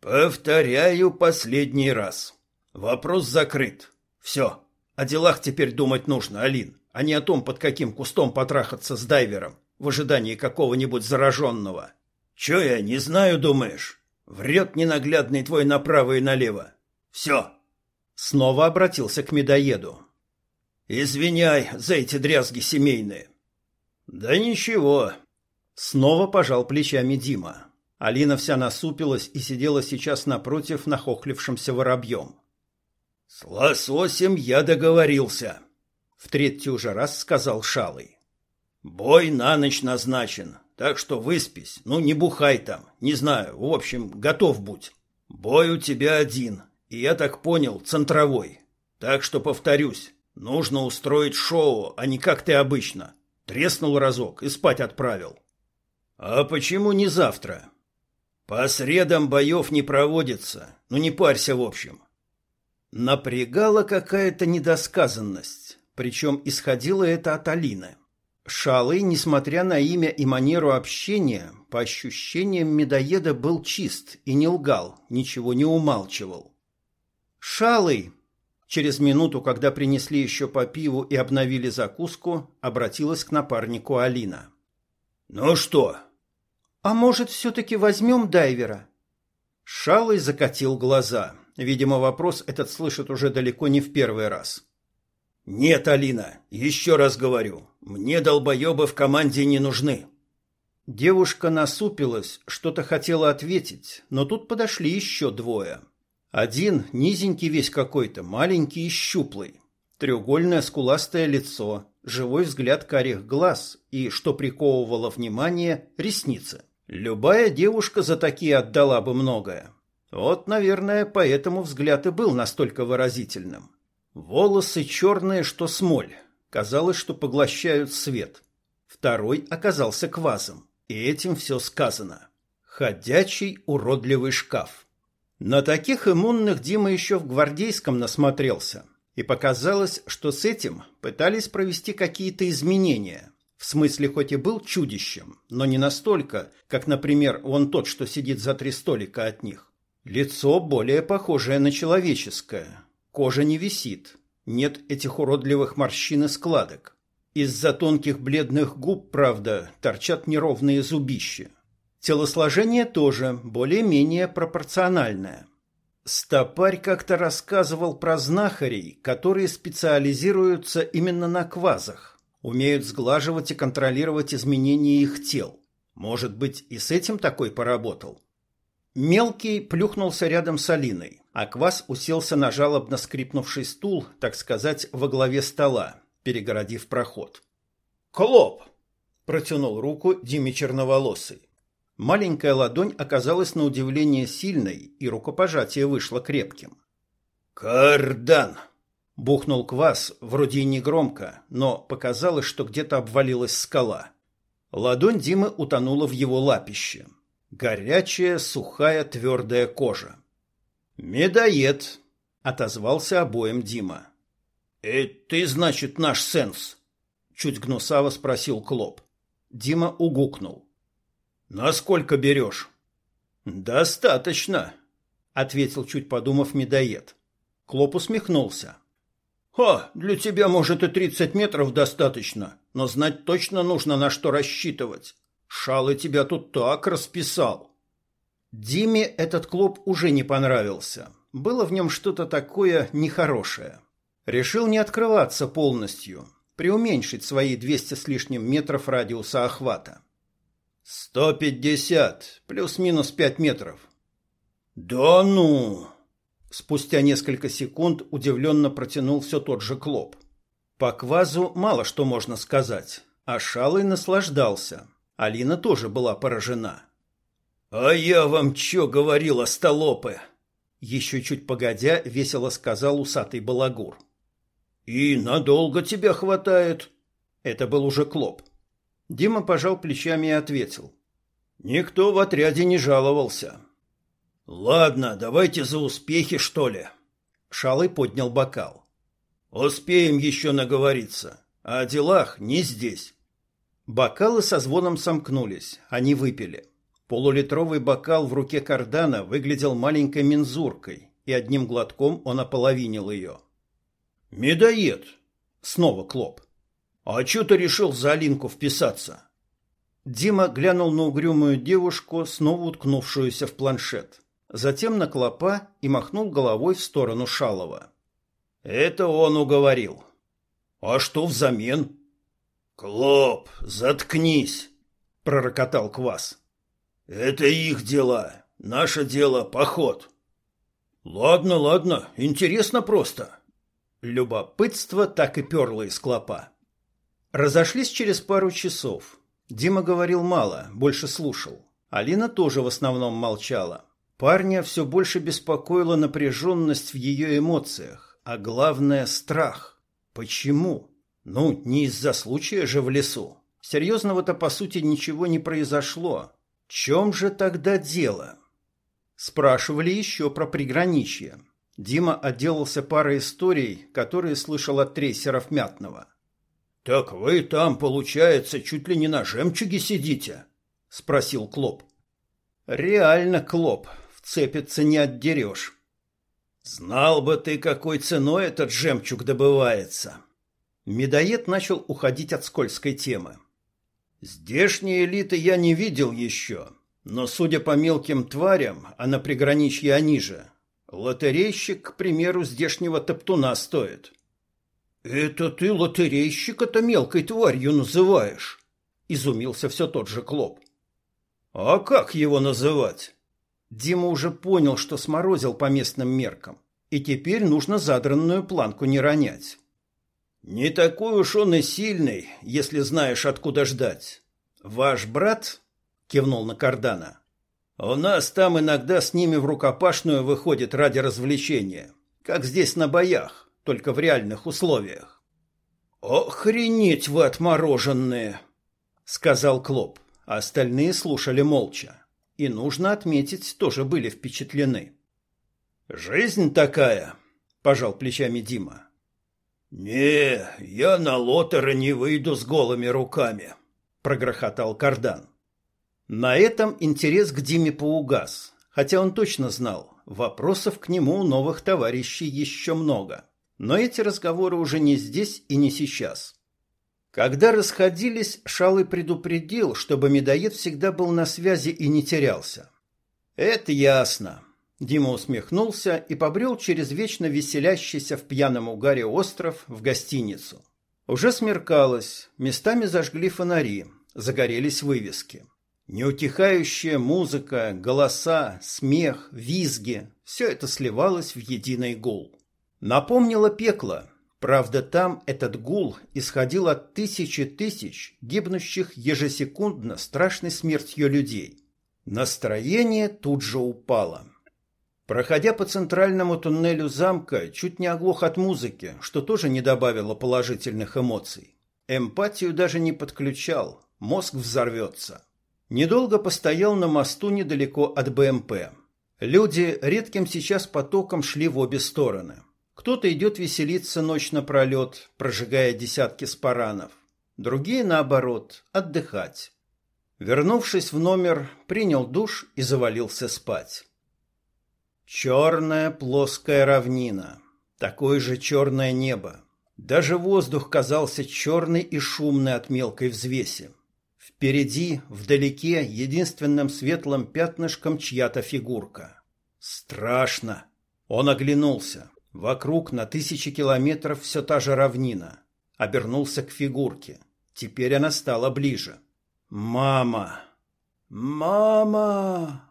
«Повторяю последний раз. Вопрос закрыт. Все. О делах теперь думать нужно, Алин, а не о том, под каким кустом потрахаться с дайвером в ожидании какого-нибудь зараженного. Че я не знаю, думаешь? Врет ненаглядный твой направо и налево. Все». Снова обратился к медоеду. Извиняй за эти дрязги семейные. Да ничего. Снова пожал плечами Дима. Алина вся насупилась и сидела сейчас напротив нахохлившимся воробьем. С лососем я договорился. В третий уже раз сказал Шалый. Бой на ночь назначен, так что выспись, ну не бухай там, не знаю, в общем, готов будь. Бой у тебя один, и я так понял, центровой. Так что повторюсь, Нужно устроить шоу, а не как ты обычно. Треснул разок и спать отправил. А почему не завтра? По средам боев не проводится. Ну не парься в общем. Напрягала какая-то недосказанность, причем исходило это от Алины. Шалый, несмотря на имя и манеру общения, по ощущениям медоеда был чист и не лгал, ничего не умалчивал. «Шалый!» Через минуту, когда принесли еще по пиву и обновили закуску, обратилась к напарнику Алина. «Ну что?» «А может, все-таки возьмем дайвера?» Шалый закатил глаза. Видимо, вопрос этот слышит уже далеко не в первый раз. «Нет, Алина, еще раз говорю, мне долбоебы в команде не нужны». Девушка насупилась, что-то хотела ответить, но тут подошли еще двое. Один низенький весь какой-то, маленький и щуплый. Треугольное скуластое лицо, живой взгляд карих глаз и, что приковывало внимание, ресницы. Любая девушка за такие отдала бы многое. Вот, наверное, поэтому взгляд и был настолько выразительным. Волосы черные, что смоль. Казалось, что поглощают свет. Второй оказался квазом. И этим все сказано. Ходячий уродливый шкаф. На таких иммунных Дима еще в гвардейском насмотрелся, и показалось, что с этим пытались провести какие-то изменения. В смысле, хоть и был чудищем, но не настолько, как, например, вон тот, что сидит за три столика от них. Лицо более похожее на человеческое. Кожа не висит. Нет этих уродливых морщин и складок. Из-за тонких бледных губ, правда, торчат неровные зубища. Телосложение тоже более-менее пропорциональное. Стопарь как-то рассказывал про знахарей, которые специализируются именно на квазах, умеют сглаживать и контролировать изменения их тел. Может быть, и с этим такой поработал? Мелкий плюхнулся рядом с Алиной, а квас уселся на жалобно скрипнувший стул, так сказать, во главе стола, перегородив проход. «Клоп!» – протянул руку Диме Черноволосый. Маленькая ладонь оказалась на удивление сильной, и рукопожатие вышло крепким. «Кардан!» — бухнул квас, вроде и негромко, но показалось, что где-то обвалилась скала. Ладонь Димы утонула в его лапище. Горячая, сухая, твердая кожа. «Медоед!» — отозвался обоим Дима. «Э, ты, значит, наш сенс?» — чуть гнусаво спросил Клоп. Дима угукнул. Насколько берешь? Достаточно, ответил чуть подумав медоед. Клоп усмехнулся. «Ха, для тебя, может, и тридцать метров достаточно, но знать точно нужно, на что рассчитывать. Шалы тебя тут так расписал». Диме этот клоп уже не понравился. Было в нем что-то такое нехорошее. Решил не открываться полностью, преуменьшить свои двести с лишним метров радиуса охвата. «Сто пятьдесят, плюс-минус пять метров». «Да ну!» Спустя несколько секунд удивленно протянул все тот же Клоп. По квазу мало что можно сказать, а Шалый наслаждался. Алина тоже была поражена. «А я вам чё говорил, остолопы?» Еще чуть погодя, весело сказал усатый балагур. «И надолго тебя хватает?» Это был уже Клоп. Дима пожал плечами и ответил. «Никто в отряде не жаловался. Ладно, давайте за успехи, что ли. Шалый поднял бокал. Успеем еще наговориться. О делах не здесь. Бокалы со звоном сомкнулись. Они выпили. Полулитровый бокал в руке кардана выглядел маленькой мензуркой, и одним глотком он ополовинил ее. «Медоед!» — снова Клоп. «А что ты решил за Алинку вписаться?» Дима глянул на угрюмую девушку, снова уткнувшуюся в планшет затем на клопа и махнул головой в сторону Шалова. Это он уговорил. А что взамен? Клоп, заткнись, пророкотал Квас. Это их дела, наше дело поход. Ладно, ладно, интересно просто. Любопытство так и перло из клопа. Разошлись через пару часов. Дима говорил мало, больше слушал. Алина тоже в основном молчала. Парня все больше беспокоила напряженность в ее эмоциях, а главное – страх. Почему? Ну, не из-за случая же в лесу. Серьезного-то, по сути, ничего не произошло. В чем же тогда дело? Спрашивали еще про приграничье. Дима отделался парой историй, которые слышал от трейсеров Мятного. «Так вы там, получается, чуть ли не на жемчуге сидите?» – спросил Клоп. «Реально, Клоп, вцепиться не отдерешь. Знал бы ты, какой ценой этот жемчуг добывается. Медоед начал уходить от скользкой темы. Здешние элиты я не видел еще, но, судя по мелким тварям, а на приграничье они же, лотерейщик, к примеру, здешнего топтуна стоит. «Это ты лотерейщика-то мелкой тварью называешь?» — изумился все тот же Клоп. «А как его называть?» Дима уже понял, что сморозил по местным меркам, и теперь нужно задранную планку не ронять. «Не такой уж он и сильный, если знаешь, откуда ждать. Ваш брат?» — кивнул на Кардана. «У нас там иногда с ними в рукопашную выходит ради развлечения, как здесь на боях, только в реальных условиях». «Охренеть вы отмороженные!» — сказал Клоп, а остальные слушали молча и, нужно отметить, тоже были впечатлены. «Жизнь такая», — пожал плечами Дима. «Не, я на лотера не выйду с голыми руками», — прогрохотал Кардан. На этом интерес к Диме поугас, хотя он точно знал, вопросов к нему у новых товарищей еще много. Но эти разговоры уже не здесь и не сейчас. Когда расходились, Шалый предупредил, чтобы медоед всегда был на связи и не терялся. «Это ясно». Дима усмехнулся и побрел через вечно веселящийся в пьяном угаре остров в гостиницу. Уже смеркалось, местами зажгли фонари, загорелись вывески. Неутихающая музыка, голоса, смех, визги – все это сливалось в единый гул. Напомнило пекло, Правда, там этот гул исходил от тысячи тысяч гибнущих ежесекундно страшной смертью людей. Настроение тут же упало. Проходя по центральному туннелю замка, чуть не оглох от музыки, что тоже не добавило положительных эмоций. Эмпатию даже не подключал, мозг взорвется. Недолго постоял на мосту недалеко от БМП. Люди редким сейчас потоком шли в обе стороны. Кто-то идет веселиться ночь напролет, прожигая десятки спаранов. Другие, наоборот, отдыхать. Вернувшись в номер, принял душ и завалился спать. Черная плоская равнина, такое же черное небо. Даже воздух казался черный и шумный от мелкой взвеси. Впереди, вдалеке, единственным светлым пятнышком чья-то фигурка. Страшно. Он оглянулся. Вокруг на тысячи километров все та же равнина. Обернулся к фигурке. Теперь она стала ближе. «Мама! Мама!»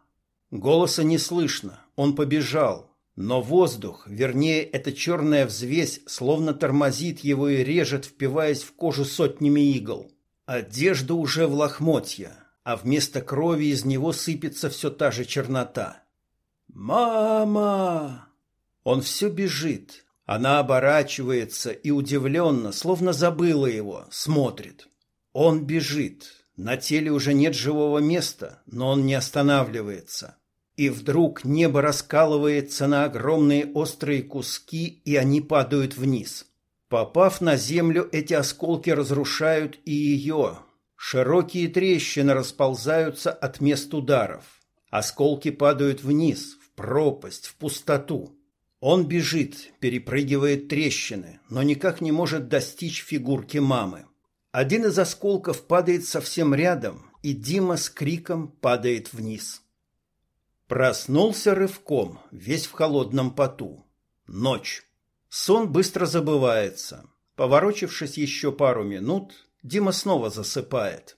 Голоса не слышно. Он побежал. Но воздух, вернее, эта черная взвесь, словно тормозит его и режет, впиваясь в кожу сотнями игл. Одежда уже в лохмотья, а вместо крови из него сыпется все та же чернота. «Мама!» Он все бежит. Она оборачивается и удивленно, словно забыла его, смотрит. Он бежит. На теле уже нет живого места, но он не останавливается. И вдруг небо раскалывается на огромные острые куски, и они падают вниз. Попав на землю, эти осколки разрушают и ее. Широкие трещины расползаются от мест ударов. Осколки падают вниз, в пропасть, в пустоту. Он бежит, перепрыгивает трещины, но никак не может достичь фигурки мамы. Один из осколков падает совсем рядом, и Дима с криком падает вниз. Проснулся рывком, весь в холодном поту. Ночь. Сон быстро забывается. Поворочившись еще пару минут, Дима снова засыпает.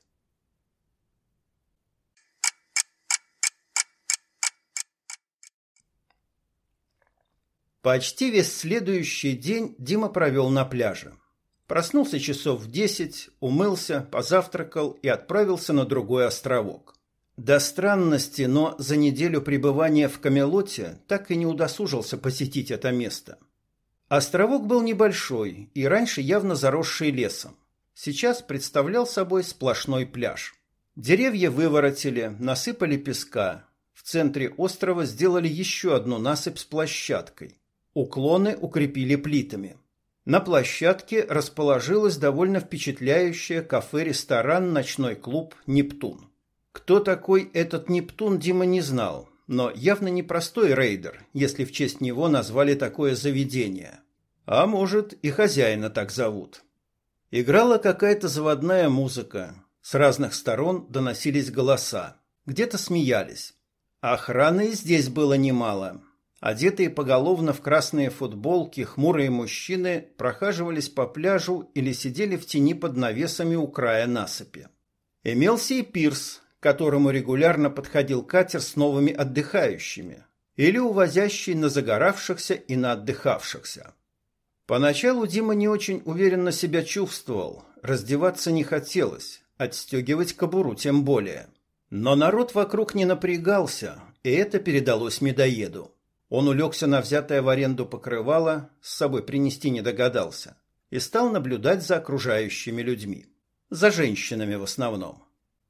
Почти весь следующий день Дима провел на пляже. Проснулся часов в десять, умылся, позавтракал и отправился на другой островок. До странности, но за неделю пребывания в Камелоте так и не удосужился посетить это место. Островок был небольшой и раньше явно заросший лесом. Сейчас представлял собой сплошной пляж. Деревья выворотили, насыпали песка. В центре острова сделали еще одну насыпь с площадкой. Уклоны укрепили плитами. На площадке расположилось довольно впечатляющее кафе-ресторан «Ночной клуб Нептун». Кто такой этот Нептун, Дима не знал, но явно не простой рейдер, если в честь него назвали такое заведение. А может, и хозяина так зовут. Играла какая-то заводная музыка. С разных сторон доносились голоса. Где-то смеялись. Охраны здесь было немало. Одетые поголовно в красные футболки, хмурые мужчины прохаживались по пляжу или сидели в тени под навесами у края насыпи. Имелся и пирс, которому регулярно подходил катер с новыми отдыхающими, или увозящий на загоравшихся и на отдыхавшихся. Поначалу Дима не очень уверенно себя чувствовал, раздеваться не хотелось, отстегивать кобуру тем более. Но народ вокруг не напрягался, и это передалось медоеду. Он улегся на взятое в аренду покрывало, с собой принести не догадался, и стал наблюдать за окружающими людьми. За женщинами в основном.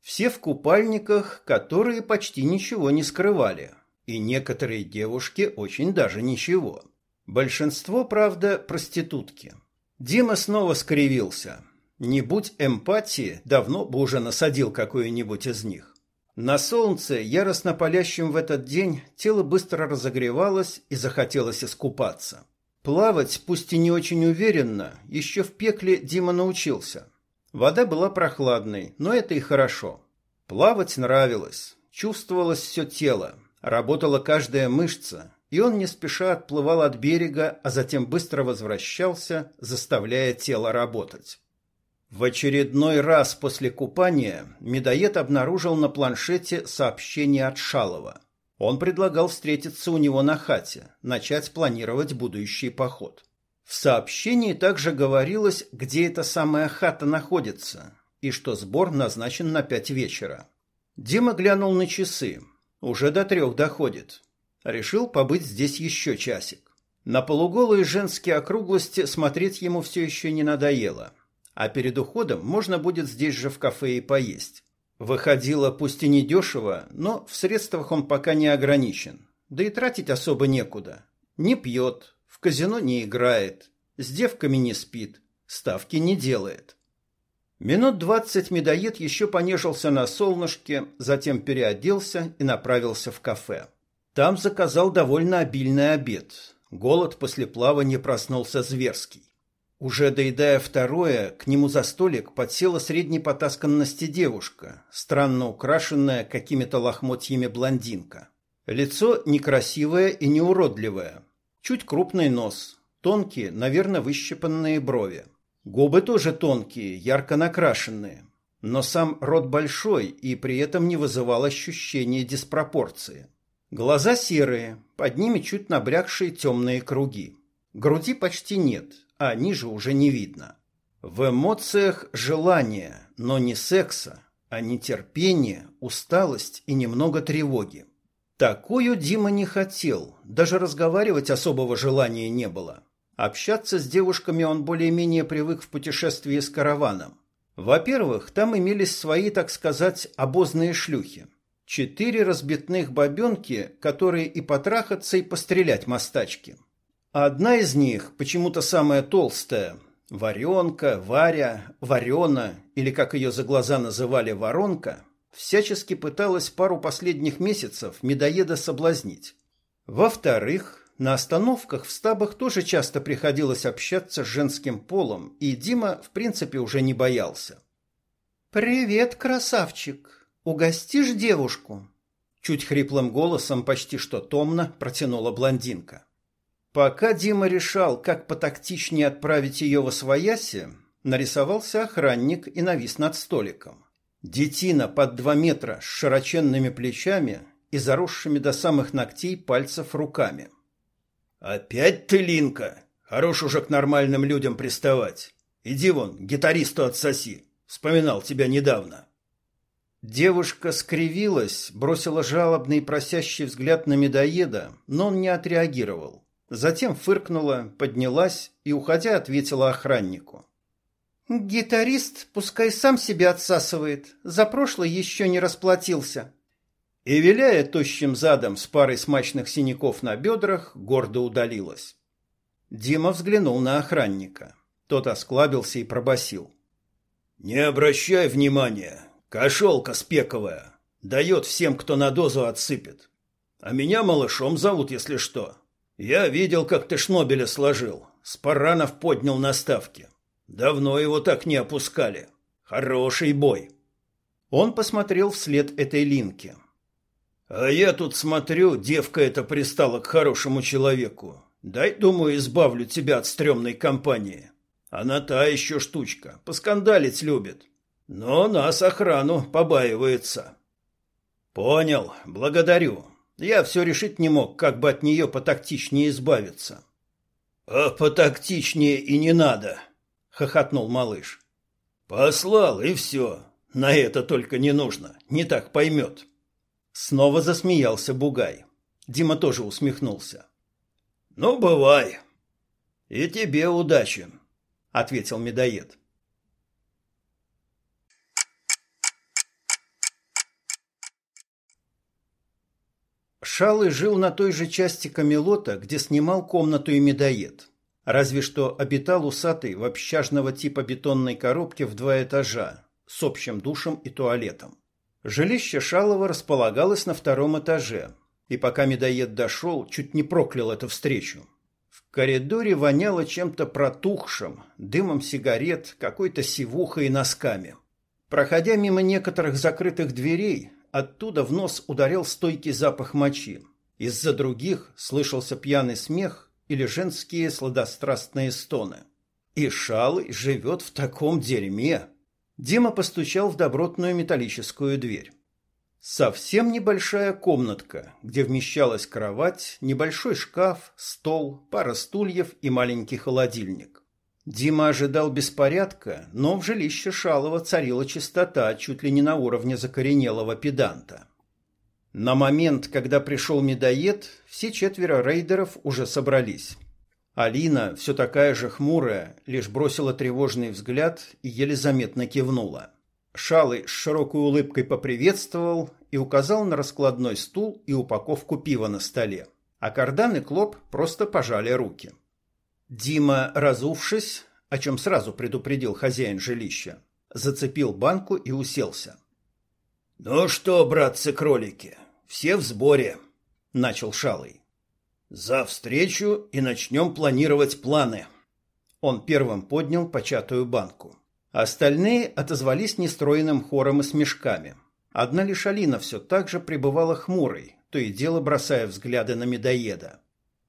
Все в купальниках, которые почти ничего не скрывали. И некоторые девушки очень даже ничего. Большинство, правда, проститутки. Дима снова скривился. Не будь эмпатии, давно бы уже насадил какую-нибудь из них. На солнце, яростно палящем в этот день, тело быстро разогревалось и захотелось искупаться. Плавать, пусть и не очень уверенно, еще в пекле Дима научился. Вода была прохладной, но это и хорошо. Плавать нравилось, чувствовалось все тело, работала каждая мышца, и он не спеша отплывал от берега, а затем быстро возвращался, заставляя тело работать. В очередной раз после купания медоед обнаружил на планшете сообщение от Шалова. Он предлагал встретиться у него на хате, начать планировать будущий поход. В сообщении также говорилось, где эта самая хата находится, и что сбор назначен на пять вечера. Дима глянул на часы. Уже до трех доходит. Решил побыть здесь еще часик. На полуголые женские округлости смотреть ему все еще не надоело. А перед уходом можно будет здесь же в кафе и поесть. Выходило пусть и не дешево, но в средствах он пока не ограничен. Да и тратить особо некуда. Не пьет, казино не играет, с девками не спит, ставки не делает. Минут двадцать медоед еще понежился на солнышке, затем переоделся и направился в кафе. Там заказал довольно обильный обед. Голод после плавания проснулся зверский. Уже доедая второе, к нему за столик подсела средней потасканности девушка, странно украшенная какими-то лохмотьями блондинка. Лицо некрасивое и неуродливое. Чуть крупный нос, тонкие, наверное, выщипанные брови. Губы тоже тонкие, ярко накрашенные. Но сам рот большой и при этом не вызывал ощущения диспропорции. Глаза серые, под ними чуть набрякшие темные круги. Груди почти нет, а ниже уже не видно. В эмоциях желание, но не секса, а нетерпение, усталость и немного тревоги. Такую Дима не хотел, даже разговаривать особого желания не было. Общаться с девушками он более-менее привык в путешествии с караваном. Во-первых, там имелись свои, так сказать, обозные шлюхи. Четыре разбитных бабенки, которые и потрахаться, и пострелять мостачки. Одна из них, почему-то самая толстая, Варенка, Варя, Варена, или как ее за глаза называли Воронка, всячески пыталась пару последних месяцев медоеда соблазнить. Во-вторых, на остановках в стабах тоже часто приходилось общаться с женским полом, и Дима, в принципе, уже не боялся. «Привет, красавчик! Угостишь девушку?» Чуть хриплым голосом, почти что томно, протянула блондинка. Пока Дима решал, как потактичнее отправить ее во свояси, нарисовался охранник и навис над столиком. Детина под два метра с широченными плечами и заросшими до самых ногтей пальцев руками. «Опять ты, Линка? Хорош уже к нормальным людям приставать. Иди вон, гитаристу отсоси. Вспоминал тебя недавно». Девушка скривилась, бросила жалобный просящий взгляд на медоеда, но он не отреагировал. Затем фыркнула, поднялась и, уходя, ответила охраннику. «Гитарист пускай сам себя отсасывает. За прошлое еще не расплатился». И, виляя тощим задом с парой смачных синяков на бедрах, гордо удалилась. Дима взглянул на охранника. Тот осклабился и пробасил: «Не обращай внимания. Кошелка спековая. Дает всем, кто на дозу отсыпет. А меня малышом зовут, если что. Я видел, как ты шнобеля сложил. Спаранов поднял на ставке. Давно его так не опускали. Хороший бой. Он посмотрел вслед этой линке. А я тут смотрю, девка эта пристала к хорошему человеку. Дай, думаю, избавлю тебя от стрёмной компании. Она та еще штучка, поскандалить любит. Но нас охрану побаивается. Понял, благодарю. Я все решить не мог, как бы от нее потактичнее избавиться. А потактичнее и не надо, хохотнул малыш. Послал и все. На это только не нужно, не так поймет. Снова засмеялся Бугай. Дима тоже усмехнулся. Ну, бывай. И тебе удачи, ответил медоед. Шалый жил на той же части Камелота, где снимал комнату и медоед. Разве что обитал усатый в общажного типа бетонной коробке в два этажа с общим душем и туалетом. Жилище Шалова располагалось на втором этаже, и пока медоед дошел, чуть не проклял эту встречу. В коридоре воняло чем-то протухшим, дымом сигарет, какой-то сивухой и носками. Проходя мимо некоторых закрытых дверей, Оттуда в нос ударил стойкий запах мочи. Из-за других слышался пьяный смех или женские сладострастные стоны. И Шалый живет в таком дерьме. Дима постучал в добротную металлическую дверь. Совсем небольшая комнатка, где вмещалась кровать, небольшой шкаф, стол, пара стульев и маленький холодильник. Дима ожидал беспорядка, но в жилище Шалова царила чистота чуть ли не на уровне закоренелого педанта. На момент, когда пришел медоед, все четверо рейдеров уже собрались. Алина, все такая же хмурая, лишь бросила тревожный взгляд и еле заметно кивнула. Шалый с широкой улыбкой поприветствовал и указал на раскладной стул и упаковку пива на столе. А Кардан и Клоп просто пожали руки. — Дима, разувшись, о чем сразу предупредил хозяин жилища, зацепил банку и уселся. «Ну что, братцы-кролики, все в сборе», — начал Шалый. «За встречу и начнем планировать планы». Он первым поднял початую банку. Остальные отозвались нестроенным хором и смешками. Одна лишь Алина все так же пребывала хмурой, то и дело бросая взгляды на медоеда.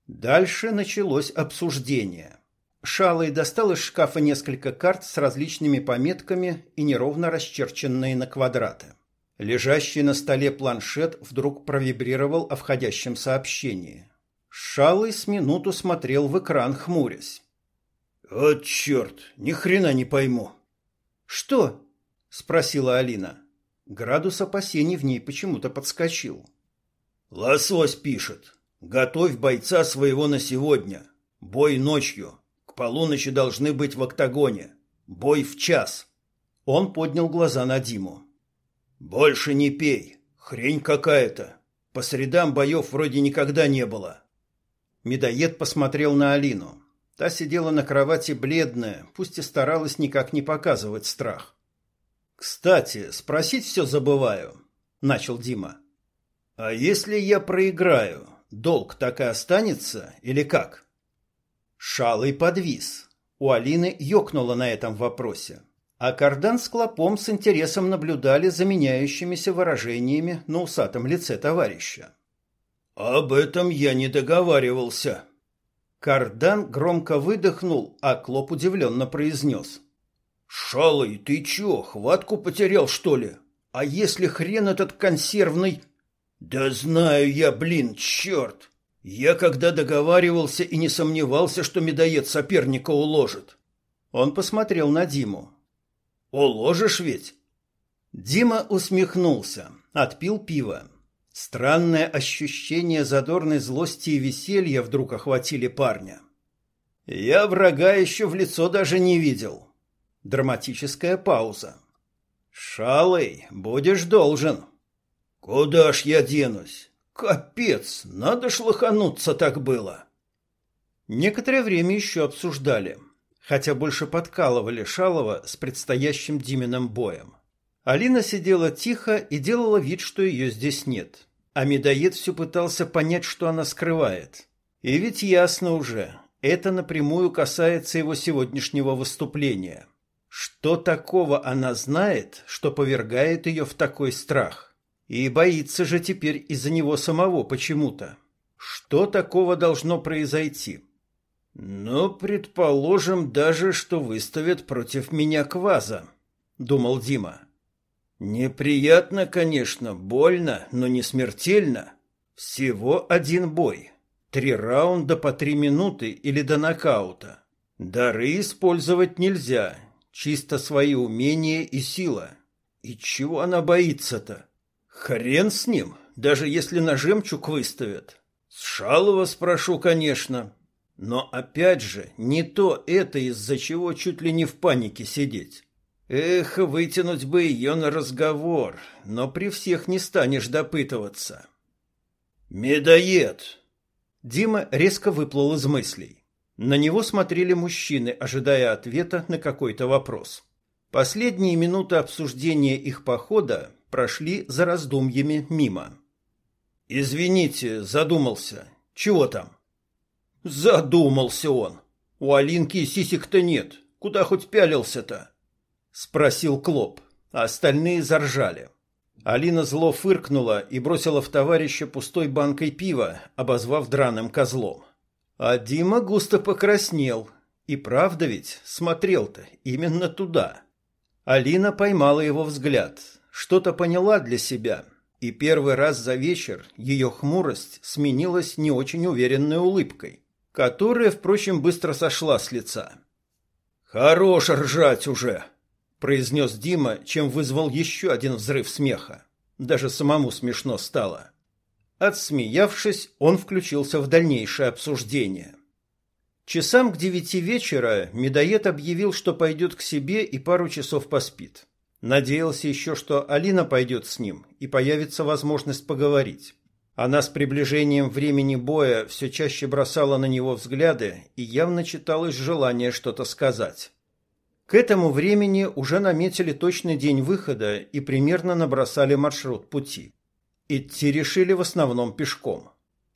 Дальше началось обсуждение. Шалый достал из шкафа несколько карт с различными пометками и неровно расчерченные на квадраты. Лежащий на столе планшет вдруг провибрировал о входящем сообщении. Шалый с минуту смотрел в экран, хмурясь. «Вот черт, ни хрена не пойму». «Что?» – спросила Алина. Градус опасений в ней почему-то подскочил. «Лосось пишет. Готовь бойца своего на сегодня. Бой ночью. К полуночи должны быть в октагоне. Бой в час. Он поднял глаза на Диму. Больше не пей. Хрень какая-то. По средам боев вроде никогда не было. Медоед посмотрел на Алину. Та сидела на кровати бледная, пусть и старалась никак не показывать страх. «Кстати, спросить все забываю», — начал Дима. «А если я проиграю, долг так и останется или как? Шалый подвис. У Алины ёкнуло на этом вопросе. А Кардан с Клопом с интересом наблюдали за меняющимися выражениями на усатом лице товарища. «Об этом я не договаривался». Кардан громко выдохнул, а Клоп удивленно произнес. «Шалый, ты чё, хватку потерял, что ли? А если хрен этот консервный...» Да знаю я, блин, черт! Я когда договаривался и не сомневался, что медоед соперника уложит. Он посмотрел на Диму. Уложишь ведь? Дима усмехнулся, отпил пиво. Странное ощущение задорной злости и веселья вдруг охватили парня. Я врага еще в лицо даже не видел. Драматическая пауза. Шалый, будешь должен. Куда ж я денусь? Капец, надо ж лохануться так было. Некоторое время еще обсуждали, хотя больше подкалывали Шалова с предстоящим Диминым боем. Алина сидела тихо и делала вид, что ее здесь нет. А медоед все пытался понять, что она скрывает. И ведь ясно уже, это напрямую касается его сегодняшнего выступления. Что такого она знает, что повергает ее в такой страх? И боится же теперь из-за него самого почему-то. Что такого должно произойти? Ну, предположим даже, что выставят против меня кваза, думал Дима. Неприятно, конечно, больно, но не смертельно. Всего один бой. Три раунда по три минуты или до нокаута. Дары использовать нельзя, чисто свои умения и сила. И чего она боится-то? Хрен с ним, даже если на жемчуг выставят. С Шалова спрошу, конечно. Но опять же, не то это, из-за чего чуть ли не в панике сидеть. Эх, вытянуть бы ее на разговор, но при всех не станешь допытываться. «Медоед!» Дима резко выплыл из мыслей. На него смотрели мужчины, ожидая ответа на какой-то вопрос. Последние минуты обсуждения их похода прошли за раздумьями мимо. «Извините, задумался. Чего там?» «Задумался он. У Алинки сисек-то нет. Куда хоть пялился-то?» Спросил Клоп, а остальные заржали. Алина зло фыркнула и бросила в товарища пустой банкой пива, обозвав драным козлом. А Дима густо покраснел. И правда ведь смотрел-то именно туда. Алина поймала его взгляд, что-то поняла для себя, и первый раз за вечер ее хмурость сменилась не очень уверенной улыбкой, которая, впрочем, быстро сошла с лица. «Хорош ржать уже!» – произнес Дима, чем вызвал еще один взрыв смеха. Даже самому смешно стало. Отсмеявшись, он включился в дальнейшее обсуждение. Часам к девяти вечера медоед объявил, что пойдет к себе и пару часов поспит. Надеялся еще, что Алина пойдет с ним и появится возможность поговорить. Она с приближением времени боя все чаще бросала на него взгляды и явно читалось желание что-то сказать. К этому времени уже наметили точный день выхода и примерно набросали маршрут пути. Идти решили в основном пешком.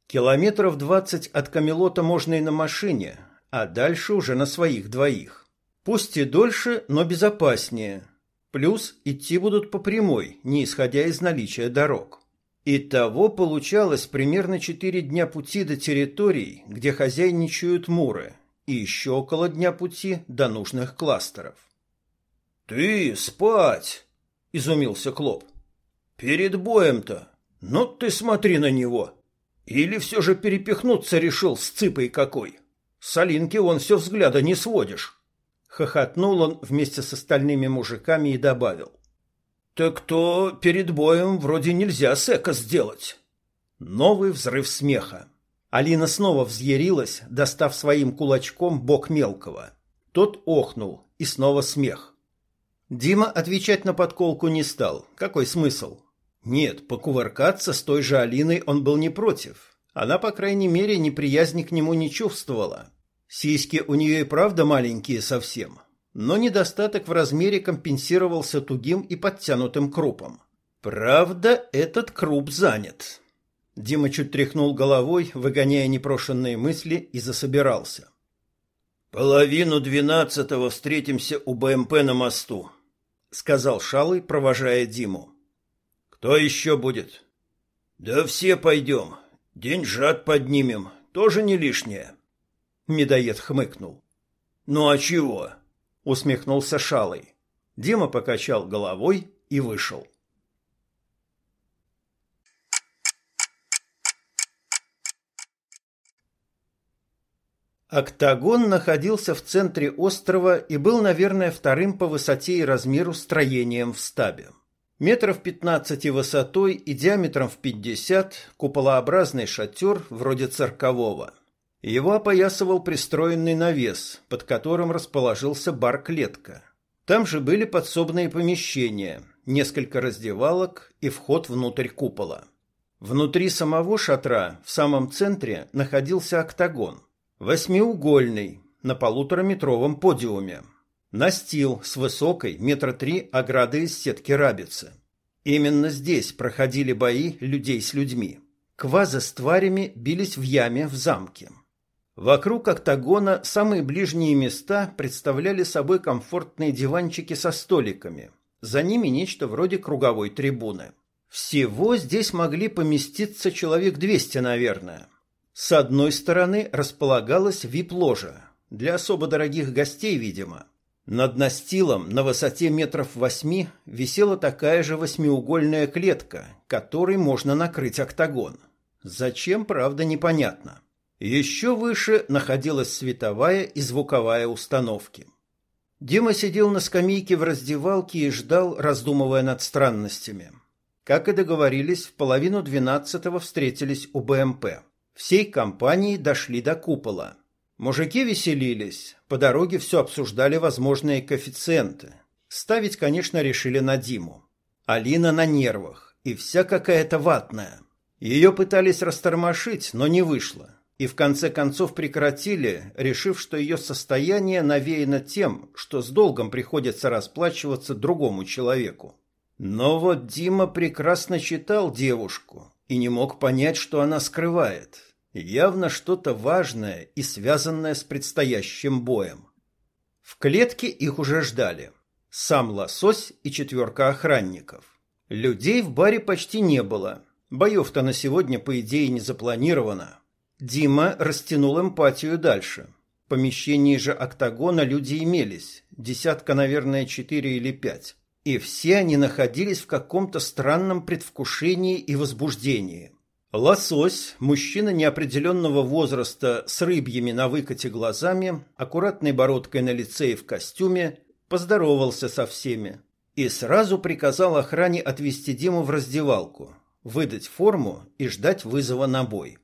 Километров двадцать от Камелота можно и на машине, а дальше уже на своих двоих. Пусть и дольше, но безопаснее. Плюс идти будут по прямой, не исходя из наличия дорог. Итого получалось примерно четыре дня пути до территорий, где хозяйничают муры, и еще около дня пути до нужных кластеров. «Ты спать!» — изумился Клоп. «Перед боем-то! Ну ты смотри на него! Или все же перепихнуться решил с цыпой какой? С Алинки вон все взгляда не сводишь!» Хохотнул он вместе с остальными мужиками и добавил. «Так то перед боем вроде нельзя сека сделать». Новый взрыв смеха. Алина снова взъярилась, достав своим кулачком бок мелкого. Тот охнул, и снова смех. Дима отвечать на подколку не стал. Какой смысл? Нет, покувыркаться с той же Алиной он был не против. Она, по крайней мере, неприязни к нему не чувствовала. Сиськи у нее и правда маленькие совсем, но недостаток в размере компенсировался тугим и подтянутым крупом. Правда, этот круп занят. Дима чуть тряхнул головой, выгоняя непрошенные мысли, и засобирался. «Половину двенадцатого встретимся у БМП на мосту», — сказал Шалый, провожая Диму. «Кто еще будет?» «Да все пойдем. Деньжат поднимем. Тоже не лишнее». Медоед хмыкнул. «Ну а чего?» — усмехнулся Шалый. Дима покачал головой и вышел. Октагон находился в центре острова и был, наверное, вторым по высоте и размеру строением в стабе. Метров 15 высотой и диаметром в 50 куполообразный шатер вроде циркового. Его опоясывал пристроенный навес, под которым расположился бар-клетка. Там же были подсобные помещения, несколько раздевалок и вход внутрь купола. Внутри самого шатра, в самом центре, находился октагон – Восьмиугольный, на полутораметровом подиуме. Настил с высокой, метра три, оградой из сетки рабицы. Именно здесь проходили бои людей с людьми. Квазы с тварями бились в яме в замке. Вокруг октагона самые ближние места представляли собой комфортные диванчики со столиками. За ними нечто вроде круговой трибуны. Всего здесь могли поместиться человек 200, наверное. С одной стороны располагалась вип-ложа, для особо дорогих гостей, видимо. Над настилом на высоте метров восьми висела такая же восьмиугольная клетка, которой можно накрыть октагон. Зачем, правда, непонятно. Еще выше находилась световая и звуковая установки. Дима сидел на скамейке в раздевалке и ждал, раздумывая над странностями. Как и договорились, в половину двенадцатого встретились у БМП всей компанией дошли до купола. Мужики веселились, по дороге все обсуждали возможные коэффициенты. Ставить, конечно, решили на Диму. Алина на нервах, и вся какая-то ватная. Ее пытались растормошить, но не вышло. И в конце концов прекратили, решив, что ее состояние навеяно тем, что с долгом приходится расплачиваться другому человеку. Но вот Дима прекрасно читал девушку и не мог понять, что она скрывает. Явно что-то важное и связанное с предстоящим боем. В клетке их уже ждали. Сам лосось и четверка охранников. Людей в баре почти не было. Боев-то на сегодня, по идее, не запланировано. Дима растянул эмпатию дальше. В помещении же октагона люди имелись. Десятка, наверное, четыре или пять. И все они находились в каком-то странном предвкушении и возбуждении. Лосось, мужчина неопределенного возраста с рыбьями на выкате глазами, аккуратной бородкой на лице и в костюме, поздоровался со всеми и сразу приказал охране отвезти Диму в раздевалку, выдать форму и ждать вызова на бой.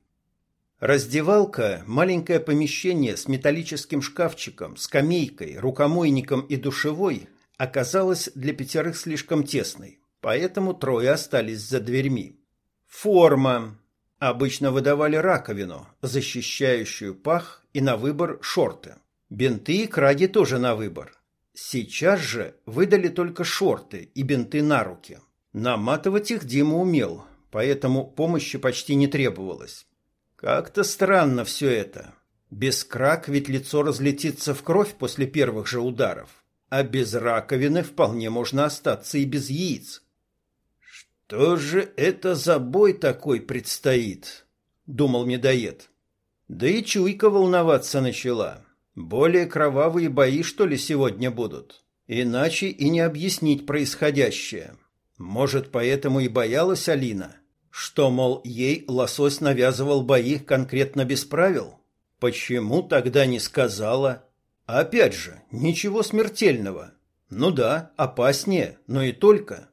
Раздевалка – маленькое помещение с металлическим шкафчиком, скамейкой, рукомойником и душевой оказалась для пятерых слишком тесной, поэтому трое остались за дверьми. Форма. Обычно выдавали раковину, защищающую пах, и на выбор шорты. Бинты и краги тоже на выбор. Сейчас же выдали только шорты и бинты на руки. Наматывать их Дима умел, поэтому помощи почти не требовалось. Как-то странно все это. Без крак ведь лицо разлетится в кровь после первых же ударов, а без раковины вполне можно остаться и без яиц. Что же это за бой такой предстоит? думал медоед. Да и чуйка волноваться начала. Более кровавые бои, что ли, сегодня будут? Иначе и не объяснить происходящее. Может, поэтому и боялась Алина, что, мол, ей лосось навязывал бои конкретно без правил? Почему тогда не сказала? Опять же, ничего смертельного. Ну да, опаснее, но и только.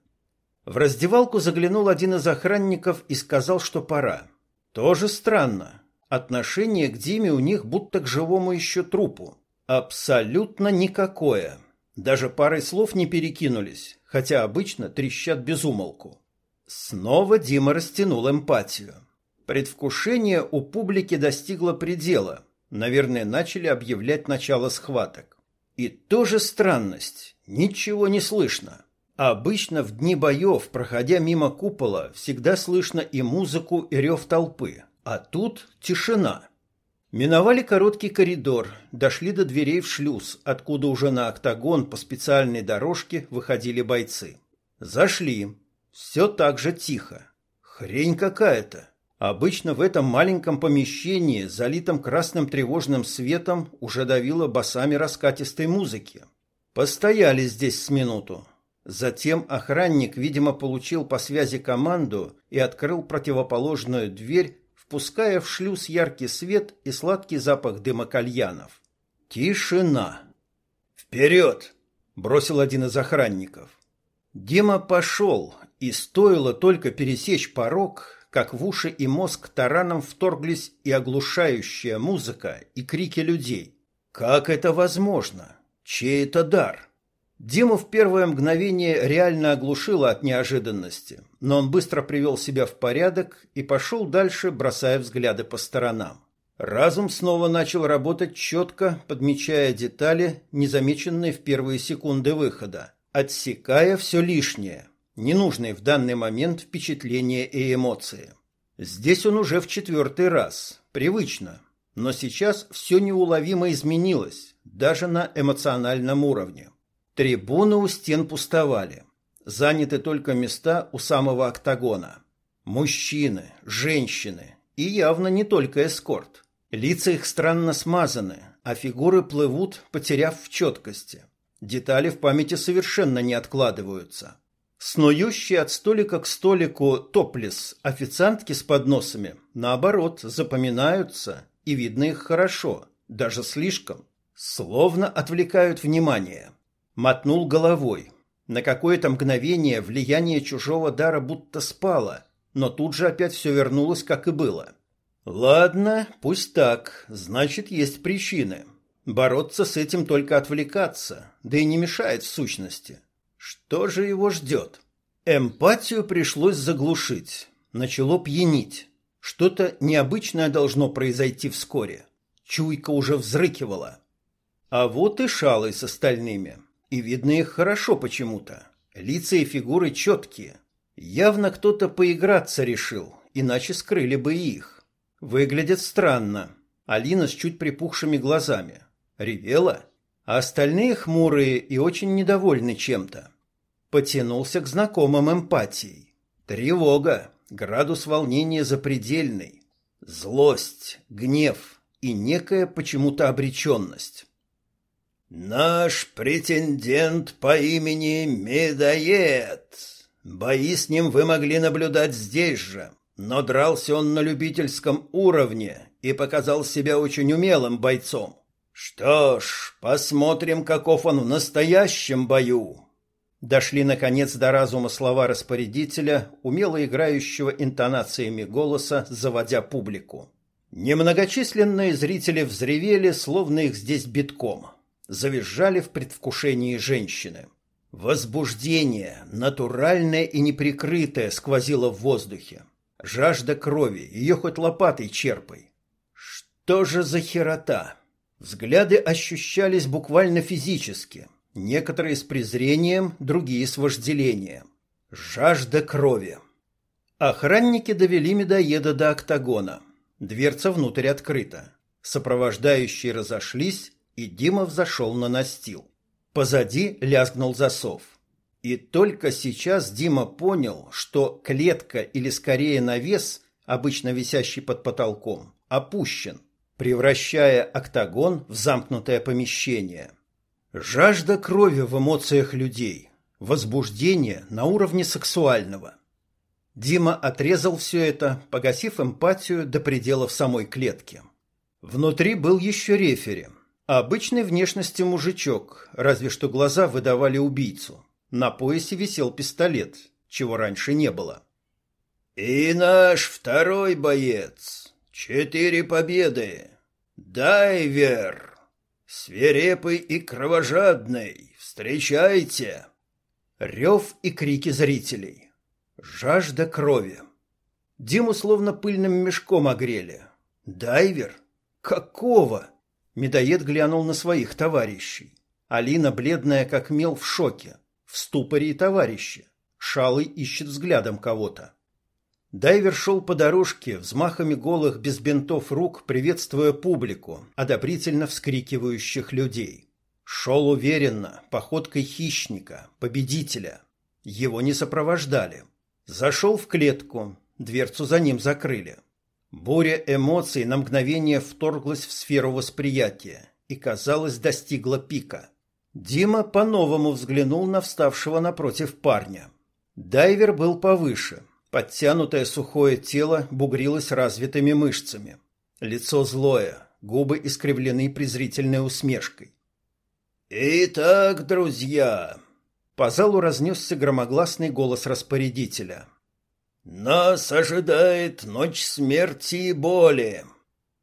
В раздевалку заглянул один из охранников и сказал, что пора. Тоже странно. Отношение к Диме у них будто к живому еще трупу. Абсолютно никакое. Даже парой слов не перекинулись, хотя обычно трещат без умолку. Снова Дима растянул эмпатию. Предвкушение у публики достигло предела. Наверное, начали объявлять начало схваток. И тоже странность. Ничего не слышно. Обычно в дни боев, проходя мимо купола, всегда слышно и музыку, и рев толпы. А тут тишина. Миновали короткий коридор, дошли до дверей в шлюз, откуда уже на октагон по специальной дорожке выходили бойцы. Зашли. Все так же тихо. Хрень какая-то. Обычно в этом маленьком помещении, залитом красным тревожным светом, уже давило басами раскатистой музыки. Постояли здесь с минуту. Затем охранник, видимо, получил по связи команду и открыл противоположную дверь, впуская в шлюз яркий свет и сладкий запах дыма кальянов. Тишина. «Вперед!» – бросил один из охранников. Дима пошел, и стоило только пересечь порог, как в уши и мозг тараном вторглись и оглушающая музыка, и крики людей. Как это возможно? Чей это дар? Диму в первое мгновение реально оглушило от неожиданности, но он быстро привел себя в порядок и пошел дальше, бросая взгляды по сторонам. Разум снова начал работать четко, подмечая детали, незамеченные в первые секунды выхода, отсекая все лишнее, ненужные в данный момент впечатления и эмоции. Здесь он уже в четвертый раз, привычно, но сейчас все неуловимо изменилось, даже на эмоциональном уровне. Трибуны у стен пустовали. Заняты только места у самого октагона. Мужчины, женщины и явно не только эскорт. Лица их странно смазаны, а фигуры плывут, потеряв в четкости. Детали в памяти совершенно не откладываются. Снующие от столика к столику топлес официантки с подносами, наоборот, запоминаются, и видно их хорошо, даже слишком, словно отвлекают внимание. Мотнул головой. На какое-то мгновение влияние чужого дара будто спало, но тут же опять все вернулось, как и было. Ладно, пусть так, значит, есть причины. Бороться с этим только отвлекаться, да и не мешает в сущности. Что же его ждет? Эмпатию пришлось заглушить. Начало пьянить. Что-то необычное должно произойти вскоре. Чуйка уже взрыкивала. А вот и шалы с остальными. И видно их хорошо почему-то. Лица и фигуры четкие. Явно кто-то поиграться решил, иначе скрыли бы их. Выглядит странно. Алина с чуть припухшими глазами. Ревела, а остальные хмурые и очень недовольны чем-то. Потянулся к знакомым эмпатией. Тревога, градус волнения запредельный. Злость, гнев и некая почему-то обреченность. «Наш претендент по имени Медоед. Бои с ним вы могли наблюдать здесь же, но дрался он на любительском уровне и показал себя очень умелым бойцом. Что ж, посмотрим, каков он в настоящем бою». Дошли, наконец, до разума слова распорядителя, умело играющего интонациями голоса, заводя публику. Немногочисленные зрители взревели, словно их здесь битком завизжали в предвкушении женщины. Возбуждение, натуральное и неприкрытое, сквозило в воздухе. Жажда крови, ее хоть лопатой черпай. Что же за херота? Взгляды ощущались буквально физически. Некоторые с презрением, другие с вожделением. Жажда крови. Охранники довели медоеда до октагона. Дверца внутрь открыта. Сопровождающие разошлись, и Дима взошел на настил. Позади лязгнул засов. И только сейчас Дима понял, что клетка или скорее навес, обычно висящий под потолком, опущен, превращая октагон в замкнутое помещение. Жажда крови в эмоциях людей, возбуждение на уровне сексуального. Дима отрезал все это, погасив эмпатию до пределов самой клетки. Внутри был еще рефери. Обычной внешности мужичок, разве что глаза выдавали убийцу. На поясе висел пистолет, чего раньше не было. «И наш второй боец. Четыре победы. Дайвер. Свирепый и кровожадный. Встречайте!» Рев и крики зрителей. Жажда крови. Диму словно пыльным мешком огрели. Дайвер? Какого? Медоед глянул на своих товарищей. Алина, бледная как мел, в шоке. В ступоре и товарищи. Шалый ищет взглядом кого-то. Дайвер шел по дорожке, взмахами голых без бинтов рук, приветствуя публику, одобрительно вскрикивающих людей. Шел уверенно, походкой хищника, победителя. Его не сопровождали. Зашел в клетку, дверцу за ним закрыли. Буря эмоций на мгновение вторглась в сферу восприятия и, казалось, достигла пика. Дима по-новому взглянул на вставшего напротив парня. Дайвер был повыше. Подтянутое сухое тело бугрилось развитыми мышцами. Лицо злое, губы искривлены презрительной усмешкой. «Итак, друзья, по залу разнесся громогласный голос распорядителя. «Нас ожидает ночь смерти и боли!»